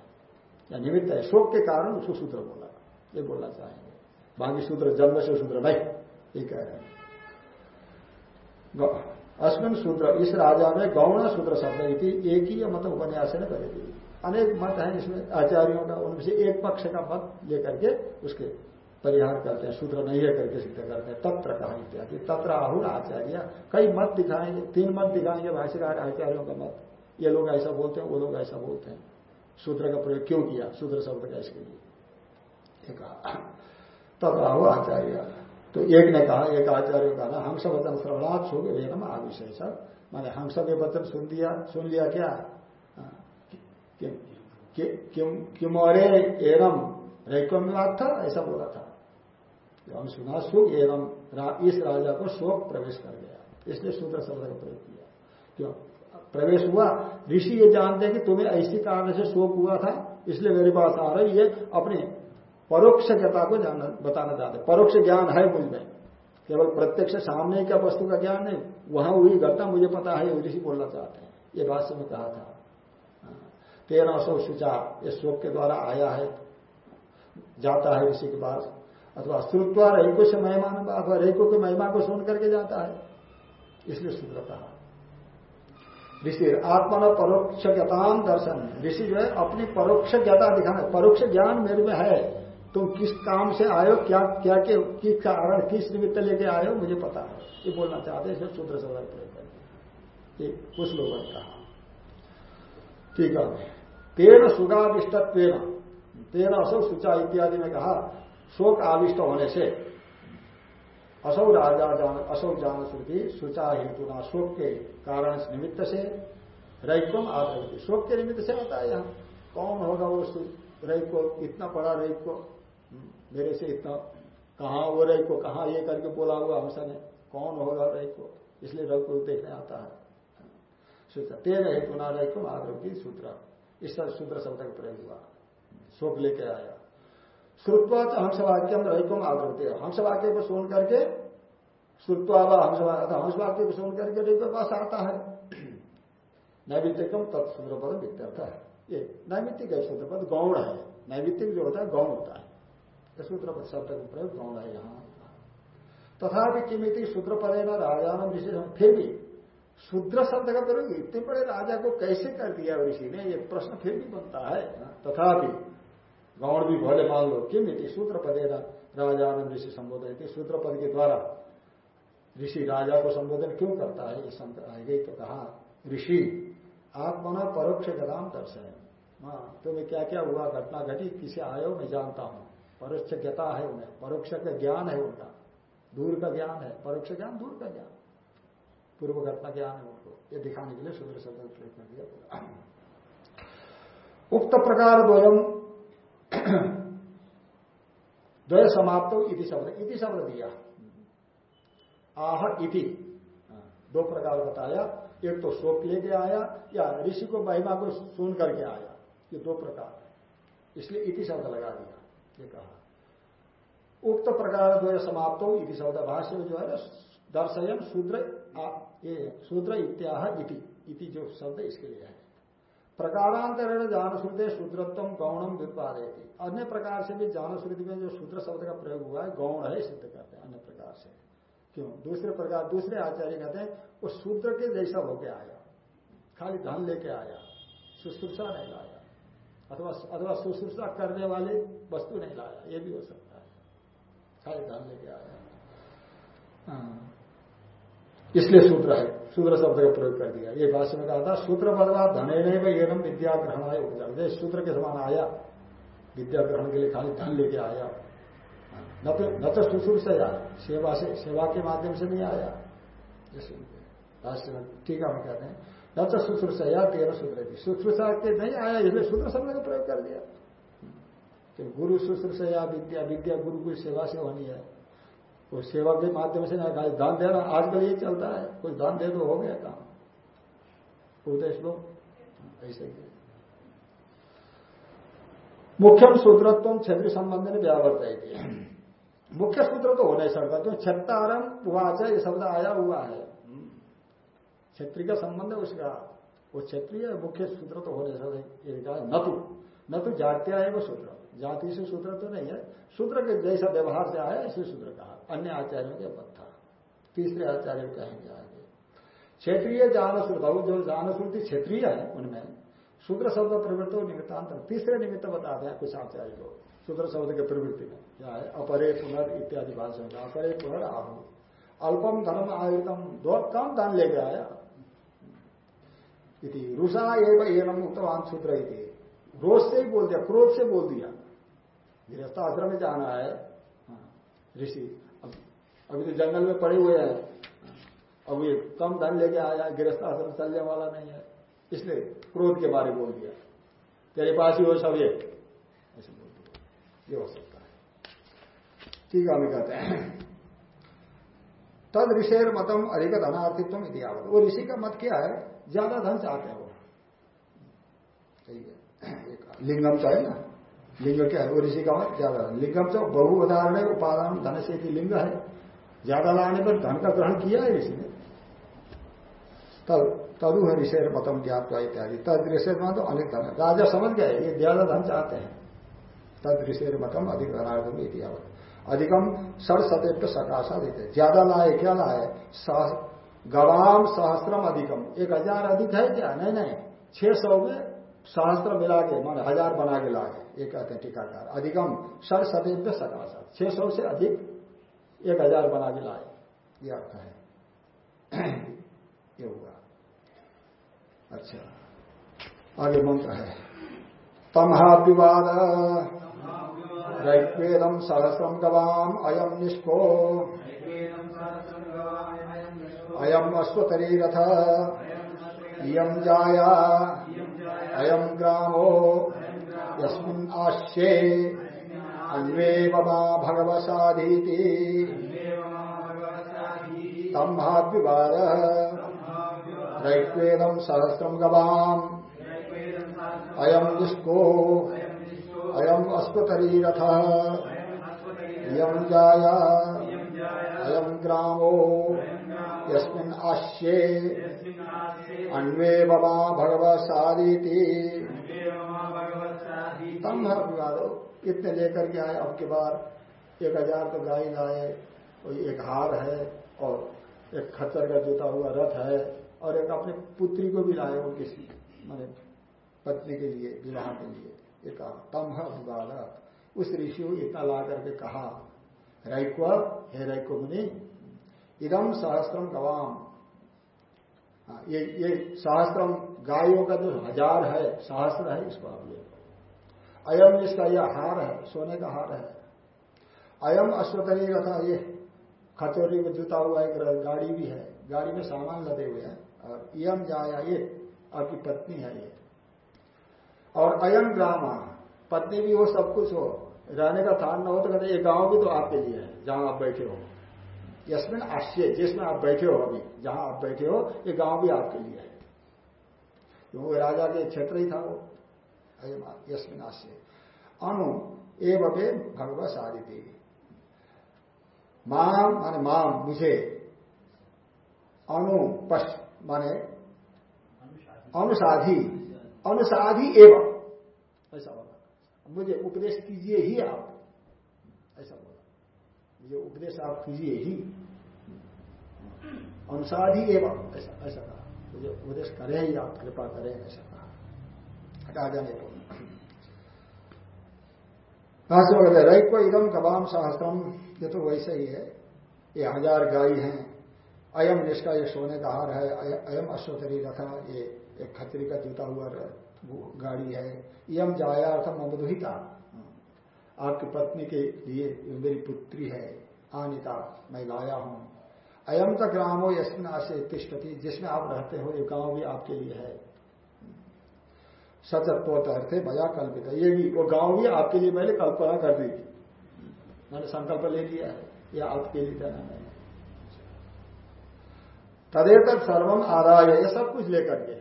या निमित्त है, शोक के कारण उसको सूत्र बोला, ये बोलना चाहेंगे। बाकी सूत्र जन्म से सूत्र नहीं, ये कह रहे हैं। अश्विन सूत्र इस राजा में गौण सूत्र शब्द एक ही मत उपन्यास ने करेगी अनेक मत हैं इसमें आचार्यों का उनमें से एक पक्ष का मत लेकर के उसके परिहार करते हैं सूत्र नहीं है करके सिद्ध करते हैं। तत्र कहा इत्यादि। तत्र आहुर आचार्य। कई मत दिखाएँगे तीन मत दिखाएँगे भाष्यकार आचार्यों का मत। ये लोग ऐसा बोलते हैं वो लोग ऐसा बोलते हैं। सूत्र का प्रयोग क्यों किया? सूत्र शब्द का इसके लिए। कहा। तत्र आहु आचार्य। तो एक ने कहा एक आचार्य का ना हंस वचन श्रवणात् गए वेदम आविशेष। मैंने सब ये वचन सुन दिया सुन लिया क्या? हाँ, अरे एरम रैक्यम था ऐसा बोला था। हम सुना, सुख एवं इस राजा को शोक प्रवेश कर गया। इसलिए सूत्र शब्द का प्रयोग किया। क्यों? प्रवेश हुआ। ऋषि ये जानते हैं कि तुम्हें ऐसी कारण से शोक हुआ था, इसलिए मेरे पास आ रही है, अपने परोक्ष ज्ञता को जानना, बताना चाहते परोक्ष ज्ञान है मुझमें। केवल प्रत्यक्ष सामने का वस्तु का ज्ञान नहीं, वहाँ हुई घटना मुझे पता है ऋषि बोलना चाहते हैं। ये बात से मैं कहा था। तेरह सौ सुचार ये शोक के द्वारा आया है, जाता है ऋषि के पास। अथवा श्रुत्वा रैको से महिमान अथवा रैको की महिमा को सुन करके जाता है। इसलिए सूत्र कहा। ऋषि आत्मा परोक्ष ज्ञतान दर्शन। ऋषि जो है, अपनी परोक्ष ज्ञता दिखाना, परोक्ष ज्ञान मेरे में है। तुम किस काम से आयो, क्या क्या के किस कारण, किस निमित्त लेके आयो, मुझे पता है। ये बोलना चाहते हैं सूत्र से प्रयोग करके कुछ लोगों ने कहा। ठीक है। तेन सुगादिष्टत्व तेन असौ सुचा इत्यादि में कहा, शोक आविष्ट होने से असौ राजा जान, असौ जान श्रुति सुचा हेतु ना शोक के कारण निमित्त से रैक्वम आदर शोक के निमित्त से आता है कौन होगा वो रैक को? इतना बड़ा रैक को। मेरे से इतना कहा वो रैक को? कहा ये करके बोला हुआ हमसे ने? कौन होगा रैक को? इसलिए रैक को देखने आता है। तेरह हेतु ना रैक्वम आदर सूत्र। इस तरह सूत्र शब्द का प्रयोग हुआ। शोक लेके आया। श्रुत्वा हंसवाक्यम रहिकम आग्रहते हंसवाक्य को सुन करके श्रुत्वा व हंसवाक्य हंसवाक्य को सुन करके रही पास आता है। नैमित्तिकम तत्सूत्रपद वित्यर्थ है। ये नैमित्तिक है सूत्रपद गौण है। नैमित्तिक जो होता है, गौण होता है। सूत्रपद शब्द का प्रयोग गौण है यहाँ। तथापि किमिति है ना राजा विशेष फिर भी शूद्र शब्द का प्रयोग इतने बड़े राजा को कैसे कर दिया ऋषि ने? ये प्रश्न फिर भी बनता है। तथापि गौण भी भले मान लो, किम इति सूत्र पदे राजा ऋषि संबोधन थी सूत्र पद के द्वारा ऋषि राजा को संबोधन क्यों करता है? ये संत आएगा तो कहा, ऋषि आत्मना परोक्ष गदाम दर्शन तुम्हें क्या क्या हुआ? घटना घटी? किसे आयो मैं जानता हूँ। परोक्ष ज्ञता है उन्हें। परोक्ष का ज्ञान है उनका। दूर का ज्ञान है। परोक्ष ज्ञान दूर का ज्ञान। पूर्व घटना ज्ञान है उनको ये दिखाने के लिए सूर्य शब्द प्रयोग कर दिया उक्त प्रकार द्वयम द्वय समाप्त इति शब्द इति शब्द दिया। आह, इति। दो प्रकार बताया, एक तो शोक लेके आया, या ऋषि को महिमा को सुन करके आया। ये दो प्रकार इसलिए इति शब्द लगा दिया, ये कहा। उक्त प्रकार द्वय समाप्त इति शब्द भाष्य में जो है दर्शयन शूद्र ये शूद्र इत्याह इति इति जो शब्द इसके लिए है। प्रकारांतरण जान श्रुति शूद्रत्व गौणम व्युत्पादयती अन्य प्रकार से भी जान श्रुति में जो शूद्र शब्द का प्रयोग हुआ है, गौण है, सिद्ध करते हैं अन्य प्रकार से। क्यों? दूसरे प्रकार, दूसरे आचार्य कहते हैं, वो शूद्र के जैसा होके आया। खाली धन लेके आया। शुश्रूषा नहीं लाया। अथवा अथवा शुश्रूषा करने वाले वस्तु नहीं लाया। ये भी हो सकता है। खाली धन लेके आया। हाँ। इसलिए सूत्र है। सूत्र शब्द का प्रयोग कर दिया। ये भाष्य में कहा था, सूत्र बदला धने नहीं एवं विद्या ग्रहण आय उपचार सूत्र के समान आया। विद्या ग्रहण के लिए खाली धन लेके आया। न तो तो सुश्रूर से आया, सेवा से, सेवा के माध्यम से नहीं आया। भाष्य में टीका में कहते हैं, न तो सुश्रूषा या तेरह सूत्र की शुश्रूषा के नहीं आया, इसलिए सूत्र शब्द का प्रयोग कर दिया। तो गुरु शुश्रूषा या विद्या विद्या गुरु की सेवा से होनी है। वो सेवा के माध्यम से ना दान देना आजकल ये चलता है। कुछ दान दे दो, हो गया काम। उपदेश लो ऐसे ही। मुख्यम सूत्रत्व क्षेत्र संबंध में व्यावर्त मुख्य सूत्र तो हो नहीं सकता क्यों छत्तारम उवाच ये शब्द आया हुआ है। क्षेत्रीय का संबंध है उसका। वो क्षेत्रीय मुख्य सूत्र तो हो नहीं सकता न तो न तो जात्या है वो सूत्र। जाति से सूत्र तो नहीं है। सूत्र के जैसा व्यवहार से आया ऐसे सूत्र कहा अन्य आचार्यों के पद था। तीसरे आचार्य कहेंगे आगे। क्षेत्रीय जान श्रुत जो जान श्रुति क्षेत्रीय है उनमें शूद्र शब्द प्रवृत्त निमित्तांतर। तीसरे निमित्त बताते हैं कुछ आचार्य को शूद्र शब्द के प्रवृत्ति में। क्या है? अपरे, पुनर् इत्यादि भाषण का अपरे, पुनर् आहु अल्पम धर्म आयुतम, दो कम धन लेके आया? इति, रुषा एवं एनम उत्तवान शूद्र रोज से ही बोल दिया क्रोध से बोल दिया। गृहस्थ आश्रम में जाना है। हाँ, ऋषि अभी तो जंगल में पड़े हुए हैं। अब ये कम धन लेके आया गृहस्थ आश्रम चलने वाला नहीं है। इसलिए क्रोध के बारे बोल दिया। तेरे पास ही हो सब ये। ऐसे बोल दिया। ये हो सकता है। ठीक है हमें कहते हैं। तद ऋषेर मतम अधिक धनार्थित्व इतिहावत वो ऋषि का मत क्या है? ज़्यादा धन चाहते हैं वो। है। लिंगम तो है ना लिंग क्या है? वो ऋषि का मत ज़्यादा। लिंगम तो बहु उदाहरण है, उपादान धन से लिंग है। ज़्यादा लाने पर धन का ग्रहण किया है ऋषि ने। तब तदु है ऋषि मतम ज्ञात इत्यादि। तद ऋषि में तो अनेक धन राजा समझ गए, ये ज़्यादा धन चाहते हैं। तद ऋषि मतम अधिक धनार्थम इतिहावत अधिकम सड़ सतेप्त सकाशा देते। ज़्यादा लाए, क्या लाए? गवाम सहस्त्रम अधिकम एक हज़ार अधिक है क्या? नहीं नहीं। छह सौ में सहस्त्र मिला के, मान हज़ार बना के लाए, ये कहते हैं टीकाकार। अधिकम सड़ सतेप्त सकाशा छह सौ से अधिक एक हज़ार बना के लाए। ये अर्थ है। ये हुआ। अच्छा। आगे मंत्र है। तमहा विवाद। ऋग्वेदम सहस्रम गवाम अयम निष्को अयम अश्वतरी रथ इयम जाया। अयम ग्रामो आश्ये अन्वे ममा भगवसाधीति। तम महाविवाद ऋग्वेदम सहस्रम गवाम। अयम निष्को अयम अश्वतरीरथ यम जाया। अयम ग्रामो। यस्मिन् आश्ये। अन्वे बमा भगव सारीति तम विवादो। इतने लेकर के आए अब के बाद एक हज़ार तो गाय लाए एक हार है और एक खच्चर का जुता हुआ रथ है और एक अपने पुत्री को भी लाए उनकी मैंने पत्नी के लिए विवाह के लिए। एक तम विवाद उस ऋषि को इतना ला करके कहा रैक्व हे रैक्व मुनि इदम सहस्त्रम गवाम हाँ, ये ये सहस्त्रम गायों का जो हज़ार है सहस्त्र है इसको आप ले अयम इसका यह हार है सोने का हार है। अयम अश्वतरी रथा ये खचोरी में जुता हुआ एक गाड़ी भी है। गाड़ी में सामान लदे हुए हैं और यम जाया ये आपकी पत्नी है ये। और अयम ग्राम पत्नी भी हो सब कुछ हो। रहने का स्थान न हो तो कहते ये गाँव भी तो आपके लिए है जहाँ आप बैठे हो। यशमिन आश्चर्य, जिसमें आप बैठे हो अभी, जहाँ आप बैठे हो, ये गाँव भी आपके लिए है। क्योंकि राजा के क्षेत्र ही था वो। यशमिन आश्चर्य। अनु एवं भगवत आदित्य माम माने माम मुझे, अनु माने अनुसाधी अनुसाधी एवं। ऐसा बोला। मुझे उपदेश कीजिए ही आप। ऐसा बोला। मुझे उपदेश आप कीजिए ही। अनुसाधी एवं, ऐसा कहा। मुझे उपदेश करें ही आप, कृपा करें, ऐसा कहा। हटा जाने को। रही को इदम कबाम सहस्त्रम ये तो वैसे ही है। ये हज़ार गाय हैं। अयम जिसका ये सोने का हार है अयम अश्वतरी रथा, ये एक खतरी का जूता हुआ गाड़ी है। यम जाया अर्थम अमधुहिता आपकी पत्नी के लिए मेरी पुत्री है। आनिता, मैं लाया हूँ। अयम तक ग्रामो यशमिन आशे तिष्ठती, जिसमें आप रहते हो ये गाँव भी आपके लिए है। सचत्वत अर्थ भया कल्पित। ये भी, वो गाँव भी आपके लिए मैंने कल्पना कर दी थी। मैंने संकल्प ले लिया है, ये आपके लिए देना मैंने तदेतर सर्वम आदाय ये सब कुछ लेकर के।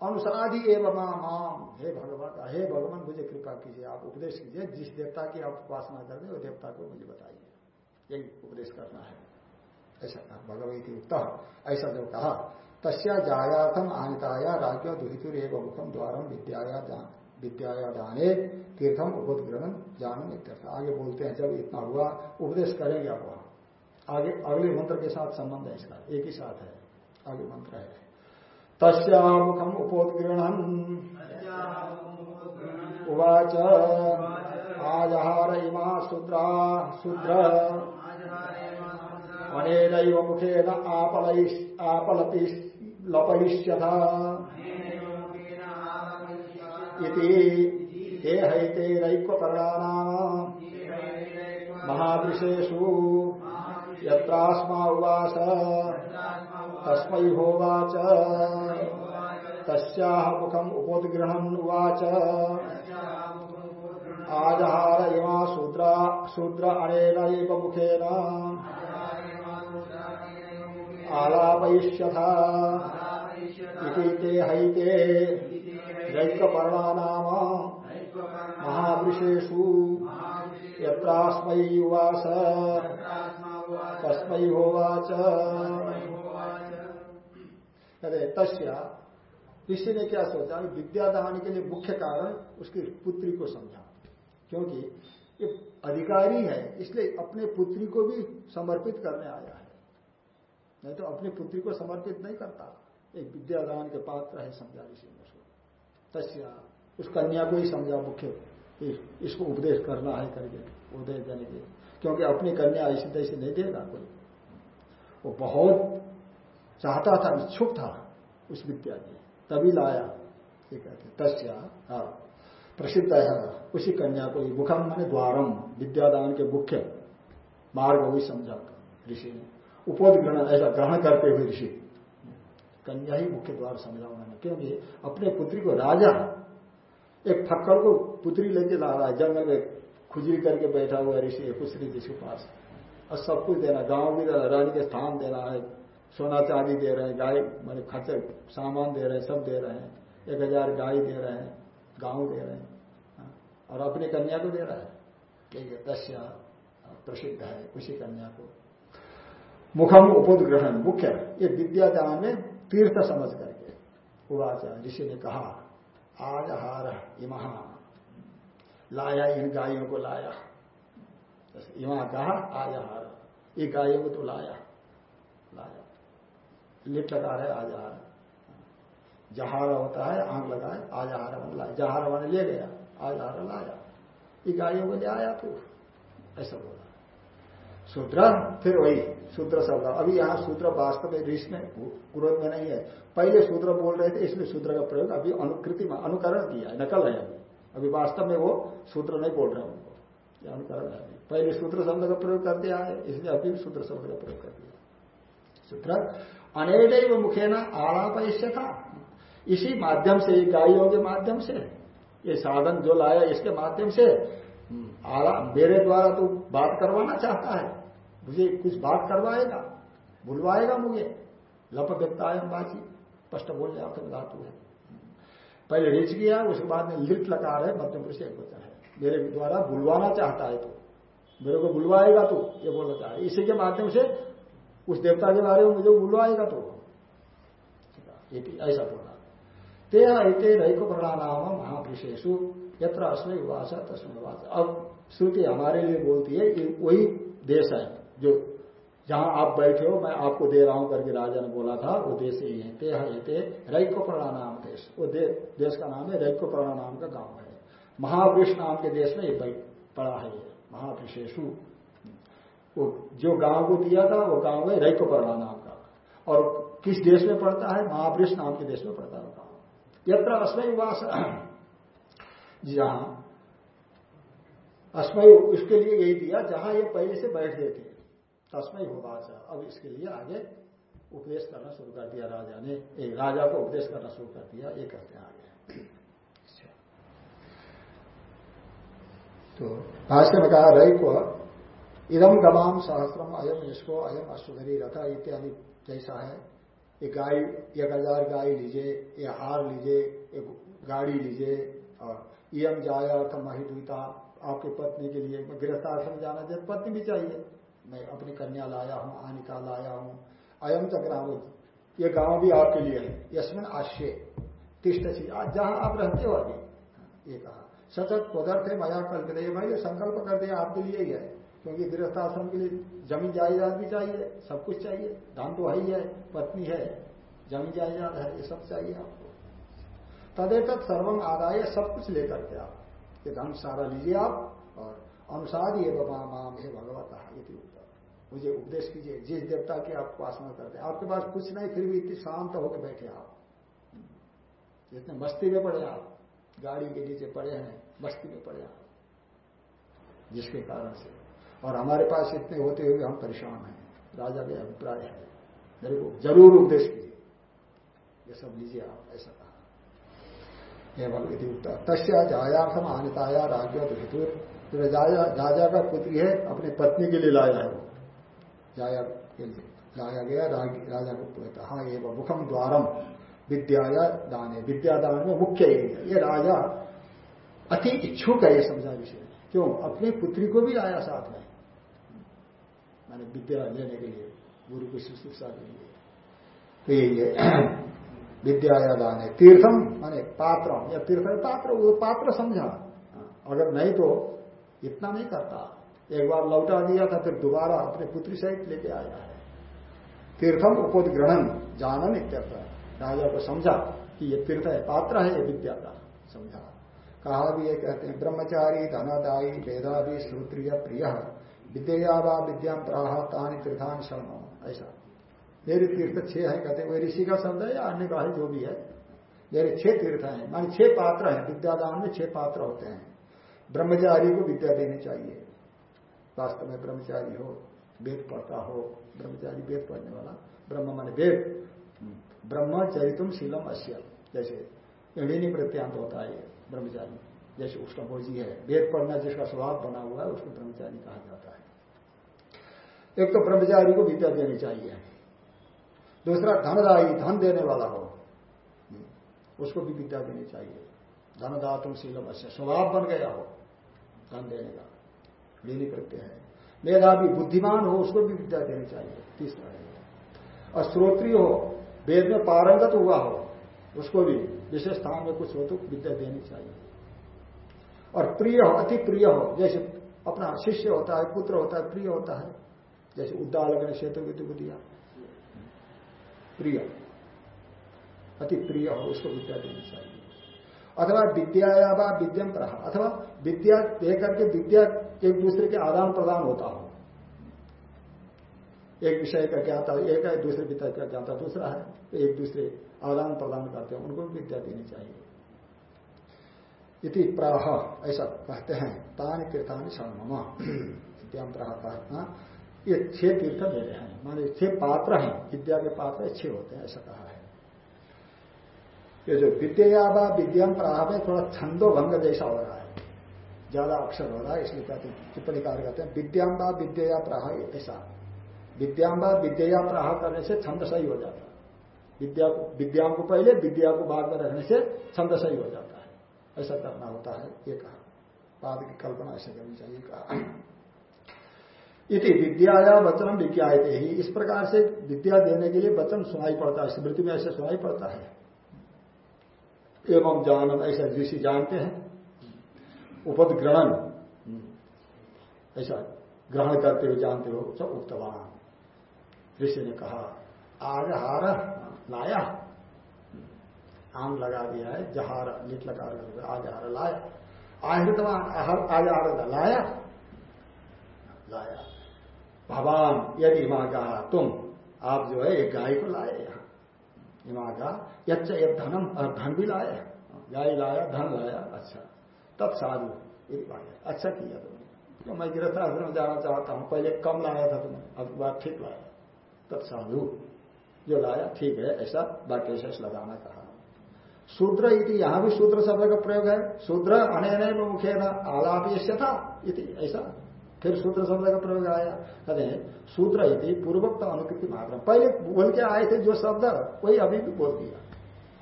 अनुसाधि एवं माम हे भगवान हे भगवान, मुझे कृपा कीजिए, आप उपदेश कीजिए। जिस देवता की आप उपासना करते वो देवता को मुझे बताइए। यही उपदेश करना है। ऐसा कहा भगवती उत्तर ऐसा जो कहा। तस्या जायाथम आनिताया राज्य दुहितुर एवं मुखम द्वारम विद्याया विद्याया दाने तीर्थम उपदग्रहण जानम इत्यर्थ। आगे बोलते हैं जब इतना हुआ उपदेश करेंगे आप वहाँ आगे अगले मंत्र के साथ संबंध है इसका एक ही साथ है। आगे मंत्र है। तस्यामुखम उपोदगृहण उवाच। आजहार इमा शुद्रा शुद्र अनेन मुखेन आपलपि लपयिष्यथा ते हैतेरैक्वपर्णानाम् महादृशेषु यत्रास्मा उवास तस्मै होवाच। तस्याह मुखम उपोदगृहण उवाच। आजहार इमा शूद्रा, शूद्र अनेन मुखेन। आलापयिष्यथा। इति ते हैते दैकपर्णानाम महावृषेषु यत्रास्मै उवास तस्मै होवाच। कहते तस्या ऋषि ने क्या सोचा? विद्यादान के लिए मुख्य कारण उसकी पुत्री को समझा। क्योंकि ये अधिकारी है इसलिए अपने पुत्री को भी समर्पित करने आया है। नहीं तो अपनी पुत्री को समर्पित नहीं करता। एक विद्यादान के पात्र है, समझा ऋषि ने उसको तस्या, उस कन्या को ही समझा मुख्य। इसको उपदेश करना है करके, उपदेश देने के क्योंकि अपनी कन्या ऐसी तैसे नहीं देगा कोई। वो बहुत चाहता था, इच्छुक था उस विद्या की। तभी लाया। ये कहते तस्या हाँ। प्रसिद्ध है। उसी कन्या को मुखम माने द्वारम, विद्यादान के मुख्य मार्ग वही समझा। ऋषि ने उपोद ग्रहण ऐसा ग्रहण करते हुए ऋषि कन्या ही मुख्य द्वार समझा उन्होंने क्योंकि अपने पुत्री को राजा एक फक्कर को पुत्री लेके ला रहा है। जंगल में खुजरी करके बैठा हुआ ऋषि पुत्री जिसके पास और सब कुछ देना गाँव भी रानी के स्थान देना है। सोना चांदी दे रहे हैं गाय मैंने खर्च सामान दे रहे हैं सब दे रहे हैं। एक हज़ार गाय दे रहे हैं गाँव दे रहे हैं। हाँ, और अपनी कन्या को दे रहा है। ठीक है प्रसिद्ध है उसी कन्या को। मुखम उपदग्रहण, मुख्य, ये विद्या विद्यादान में तीर्थ समझ करके। उवाच, ऋषि ने कहा आज हार इमहा लाया इन गायों को लाया। इमा कहा आज हार ये गायों को तो लाया। लाया। लिट लगा रहे आज हार जहारा होता है, आँख लगाए आज हार लाया। जहारा मैंने ले गया आज हार लाया। ये गायों को ले आया तू। ऐसा बोला। शूद्र फिर वही। शूद्र शब्द अभी यहाँ शूद्र वास्तव में ऋष में क्रोध में नहीं है। पहले शूद्र बोल रहे थे, इसलिए शूद्र का प्रयोग अभी अनुकृति में अनुकरण किया है, नकल है अभी। अभी वास्तव में वो शूद्र नहीं बोल रहे उनको। अनुकरण है पहले शूद्र शब्द का प्रयोग कर दिया है इसलिए अभी शूद्र शब्द का प्रयोग कर दिया सूत्र अनेक मुखे न आलाप था इसी माध्यम से गायों के माध्यम से, ये साधन जो लाया इसके माध्यम से आला, मेरे द्वारा तो बात करवाना चाहता है। मुझे कुछ बात करवाएगा, बुलवाएगा मुझे। लप व्यक्तायम बाची स्पष्ट बोल जाए तो धातु है पहले रिच किया, उसके बाद में लिट लकार है मध्यम पुरुष एक होता है। मेरे द्वारा बुलवाना चाहता है तो। मेरे को बुलवाएगा तो ये बोलना चाह इसी के माध्यम से उस देवता के बारे में मुझे बुलवाएगा तो। ऐसा बोला। ते ऐते रैको प्रणाम महापुरुषेशु यत्र अस्मय उवास तस्मय उवास अब श्रुति हमारे लिए बोलती है कि वही देश है। जो जहाँ आप बैठे हो मैं आपको दे रहा हूँ करके राजा ने बोला था वो देश यही है तेह ते रैको नाम देश वो दे, देश का नाम है रैको नाम का गाँव है। महावृष नाम के देश में ये पड़ा है ये महावृषेशु वो जो गाँव को दिया था वो गाँव है रैको नाम का। और किस देश में पड़ता है? महावृष नाम के देश में पड़ता है गाँव। यत्र अस्मय वास जहाँ अस्मय उसके लिए यही दिया जहाँ ये पहले से बैठ गए थे। तस्मय होगा अब इसके लिए आगे उपदेश करना शुरू कर दिया राजा ने। एक राजा को उपदेश करना शुरू कर दिया, ये कहते हैं आगे। तो भाष्य में कहा रही को इदम गवाम सहस्रम अयम इसको अयम अश्वधरी रथा इत्यादि जैसा है। ये गाय एक हज़ार गाय लीजिए, ये हार लीजिए एक गाड़ी लीजिए, और इम जाया अर्थ महिदुता आपकी पत्नी के लिए आश्रम जाना चाहिए पत्नी भी चाहिए। मैं अपनी कन्या लाया हूँ, आनिका लाया हूँ। अयम चक्राम ये गाँव भी आपके लिए है। यशमिन आश्य तिष्ट जहाँ आप रहते हो अभी ये कहा सचत पदार्थ है, मया कल्पित भाई संकल्प कर दिया आपके लिए ही है। क्योंकि गृहस्थ आश्रम के लिए ज़मीन जायदाद भी चाहिए, सब कुछ चाहिए, धन तो है ही है, पत्नी है ज़मीन जायदाद है, ये सब चाहिए आपको। तदेत सर्वम आदाय, सब कुछ लेकर के आप ये धन सारा लीजिए आप, और अनुसार ये माम हे भगवत मुझे उपदेश कीजिए, जिस देवता की आप उपासना करते हैं। आपके पास कुछ नहीं, फिर भी इतनी शांत होकर बैठे आप। जितने मस्ती में पड़े आप, गाड़ी के नीचे पड़े हैं, मस्ती में पड़े आप। जिसके कारण से। और हमारे पास इतने होते हुए हम परेशान हैं। राजा के अभिप्राय है। मेरे को ज़रूर उपदेश कीजिए। ये सब लीजिए आप, ऐसा कहा। एवं तस्या जायार्थम आनिताया राज्य हेतु राजा का पुत्री है, अपनी पत्नी के लिए लाया है वो। जाया लाया गया राजा को पुत्र हाँ एवं मुखम द्वारम, विद्याया दान है विद्यादान में मुख्य ये राजा अति इच्छुक है ये समझा विषय। क्यों? अपनी पुत्री को भी लाया साथ में। माने विद्या लेने के लिए, गुरु की शुश्रूषा के लिए। तो यही है विद्या या दान है तीर्थम, माने पात्र या तीर्थ पात्र, वो पात्र समझा। अगर नहीं तो इतना नहीं करता। एक बार लौटा दिया था, फिर दोबारा अपने पुत्री सहित लेके आया है। तीर्थम उपोदग्रहण जानन इत्यर्थ। राजा को समझा कि ये तीर्थ है, पात्र है, ये विद्या का समझा। कहा भी ये कहते हैं, ब्रह्मचारी, धनादायी, वेदादि, श्रोत्रिय, प्रिय विद्या वा विद्या प्राह तानी तीर्थान शरण ऐसा। मेरे तीर्थ छह है, कहते कोई ऋषि का शब्द है या अन्य का जो भी है। मेरे छह तीर्थ हैं, मान छह पात्र हैं, विद्यादान में छह पात्र होते हैं। ब्रह्मचारी को विद्या देनी चाहिए। वास्तव में ब्रह्मचारी हो, वेद पढ़ता हो, ब्रह्मचारी वेद पढ़ने वाला, ब्रह्म माने वेद। ब्रह्म चरितुम शीलम अश्य जैसे इणिनी प्रत्यांत होता है ब्रह्मचारी। जैसे उसका बोझी है, वेद पढ़ना जिसका स्वभाव बना हुआ है, उसको ब्रह्मचारी कहा जाता है। एक तो ब्रह्मचारी को विद्या देनी चाहिए। दूसरा धनदायी, धन देने वाला हो। उसको भी विद्या देनी चाहिए। धनदातुम शीलम अश्य स्वभाव बन गया हो, धन देने का। लीली प्रत्यय है। मेधा भी बुद्धिमान हो, उसको भी विद्या देनी चाहिए। तीसरा है और श्रोत्रिय हो, वेद में पारंगत हुआ हो, उसको भी विशेष स्थान में कुछ हो तो विद्या देनी चाहिए। और प्रिय हो, अति प्रिय हो, जैसे अपना शिष्य होता है, पुत्र होता है, प्रिय होता है, जैसे उद्दालक ने विद्यु को दिया प्रिय। अति प्रिय हो, उसको विद्या देनी चाहिए। अथवा विद्या या विद्यम अथवा विद्या देकर के विद्या एक दूसरे के आदान प्रदान होता हो। एक विषय का ज्ञाता एक है, दूसरे विद्या का ज्ञाता दूसरा है तो एक दूसरे आदान प्रदान करते हैं, उनको विद्या देनी चाहिए। इति प्राह, ऐसा कहते हैं, तान तीर्थानी शर्म विद्याम प्राह कहना ये छह तीर्थ मेरे हैं, माने छह पात्र हैं, विद्या के पात्र छह होते हैं, ऐसा कहा ये जो विद्या व विद्याम प्राह में थोड़ा छंदो भंग जैसा हो रहा है। ज़्यादा अक्षर हो रहा है, इसलिए कहते हैं टिप्पणी कार्य कहते हैं विद्याम व विद्या प्राह ऐसा। विद्याम व विद्या प्राह करने से छंद सही हो जाता है। विद्या को विद्याम को पहले, विद्या को बाद में रखने से छंद सही हो जाता है। ऐसा करना होता है, ये कहा। बाद की कल्पना ऐसे करनी चाहिए, कहा। इति विद्या या वचन विज्ञाते ही। इस प्रकार से विद्या देने के लिए वचन सुनाई पड़ता है, स्मृति में ऐसे सुनाई पड़ता है। एवं जानन, ऐसा ऋषि जानते हैं। उपदग्रहण ऐसा ग्रहण करते हुए जानते हो, सब उक्तवान। ऋषि ने कहा आज हार लाया। आम लगा दिया है, जहार लिट लगा आज हार लाया। आहृतवान आजार लाया। लाया। भगवान यदि माँ कहा, तुम, आप जो है, एक गाय को लाए। यहाँ का यच्च एक धनम। और धन भी लाए गाय लाया, धन लाया अच्छा। तब साधु अच्छा किया तुमने। तो मैं गिरफ़्तार में जाना चाहता हूँ। पहले कम लाया था तुमने, अब बात ठीक लाया। तब साधु जो लाया, ठीक है, ऐसा वाक्य शेष लगाना कहा। शूद्र इति, यहाँ भी शूद्र शब्द का प्रयोग है। शूद्र अनैन मुखे न आलाप था, इति, ऐसा। फिर शूद्र शब्द का प्रयोग आया। कहते हैं शूद्र इति पूर्वोक्त अनुकृति मात्र पहले बोल के आए थे जो शब्द वही अभी भी बोल दिया।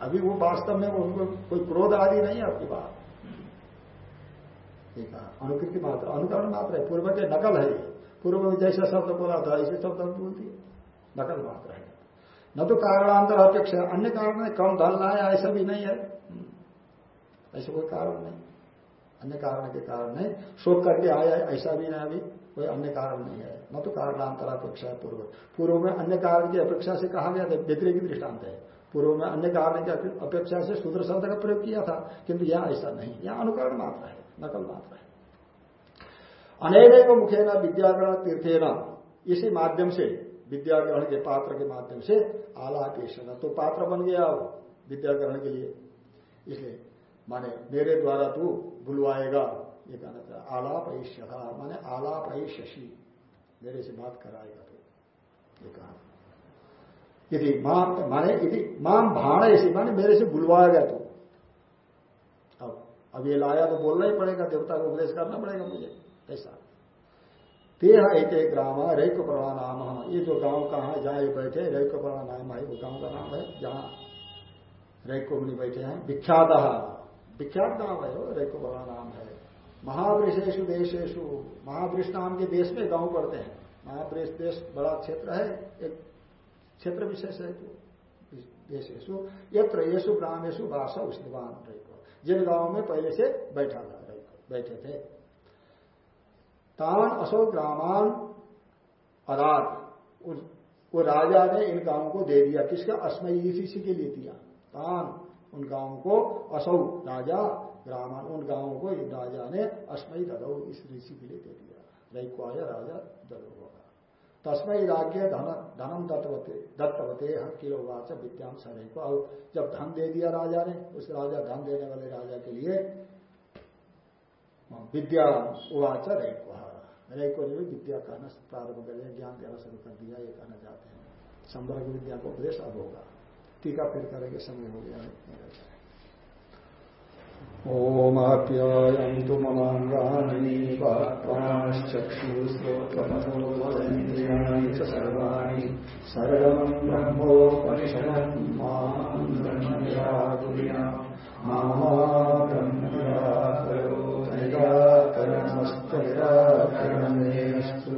अभी वो वास्तव में उनको कोई क्रोध आदि नहीं है आपकी बात। ठीक है अनुकृति मात्र, अनुकरण मात्र है, पूर्व के नकल है पूर्व में जैसा शब्द बोला था, ऐसे शब्द बोल दिए नकल मात्र है। न तो कारणांतर अपेक्षा, अन्य कारण कम धन लाया, ऐसा भी नहीं है। ऐसा कोई कारण नहीं। अन्य कारण के कारण नहीं। शोक करके आया, ऐसा भी नहीं अभी कोई अन्य कारण नहीं है। न तो कारणांतर अपेक्षा है पूर्व। पूर्व में अन्य कारण की अपेक्षा से कहा गया था व्यतिरिक दृष्टांत है। पूर्व में अन्य कारण की अपेक्षा से शूद्र शब्द का प्रयोग किया था, किंतु यहाँ ऐसा नहीं। यहाँ अनुकरण मात्र है, नकल मात्र है। अनेक मुखे न विद्याग्रहण तीर्थेन, इसी माध्यम से, विद्याग्रहण के पात्र के माध्यम से आलापेशन तो पात्र बन गया अब विद्याग्रहण के लिए। इसलिए माने मेरे द्वारा तू बुलवाएगा। ये कहना चाह आलाप ऐश्य माने आलाप शशि मेरे से बात कराएगा तो। ये कहा। यदि माँ माने यदि माँ भाण ऐसी माने मेरे से बुलवाएगा तू। अब अब ये लाया तो बोलना ही पड़ेगा, देवता को उपदेश करना पड़ेगा मुझे। ऐसा। तेह एक ग्राम रैक प्रभा नाम। ये जो गाँव कहा जहाँ ये बैठे रैक प्रभा नाम है, वो गाँव का नाम है, जहाँ रैको मुनि बैठे हैं, विख्यात विख्यात नाम है वो रैको प्रभा नाम है। महावृषेशु देशेशु महावृष नाम के देश में गाँव पड़ते हैं। महावृष देश बड़ा क्षेत्र है, एक क्षेत्र विशेष है तो देशेशु यत्र येसु ग्रामेशु भाषा उष्णवान रैको जिन गाँव में पहले से बैठा था रैको बैठे थे। तान अशोक ग्रामान अदात वो राजा ने इन गाँवों को दे दिया। किसका? अस्मय इसी के लिए दिया। तान उन गाँवों को असौ राजा ग्रामान उन गाँवों को राजा ने अस्मय ददौ इस ऋषि के लिए दे दिया। रैक्वाय राजा ददौ होगा। तस्मय राज्य धन धनम दत्तवते दत्तवते हर किलो वाच विद्याम सरे को जब धन दे दिया राजा ने, उस राजा धन देने वाले राजा के लिए विद्या उवाच रैक्वा। रैक को विद्या कहना प्रारंभ कर ज्ञान देना शुरू कर दिया, ये कहना चाहते हैं। संवर्ग विद्या को उपदेश अब होगा। टीका फिर करेंगे समय हो गया ओमाप्यायन्तु ममाङ्गानि वाक्प्राणश्चक्षुश्रोत्रमथोन्द्रियाणि च सर्वाणि सर्वम् ब्रह्मोपनिषदम् माम् यमुपनिषत्सु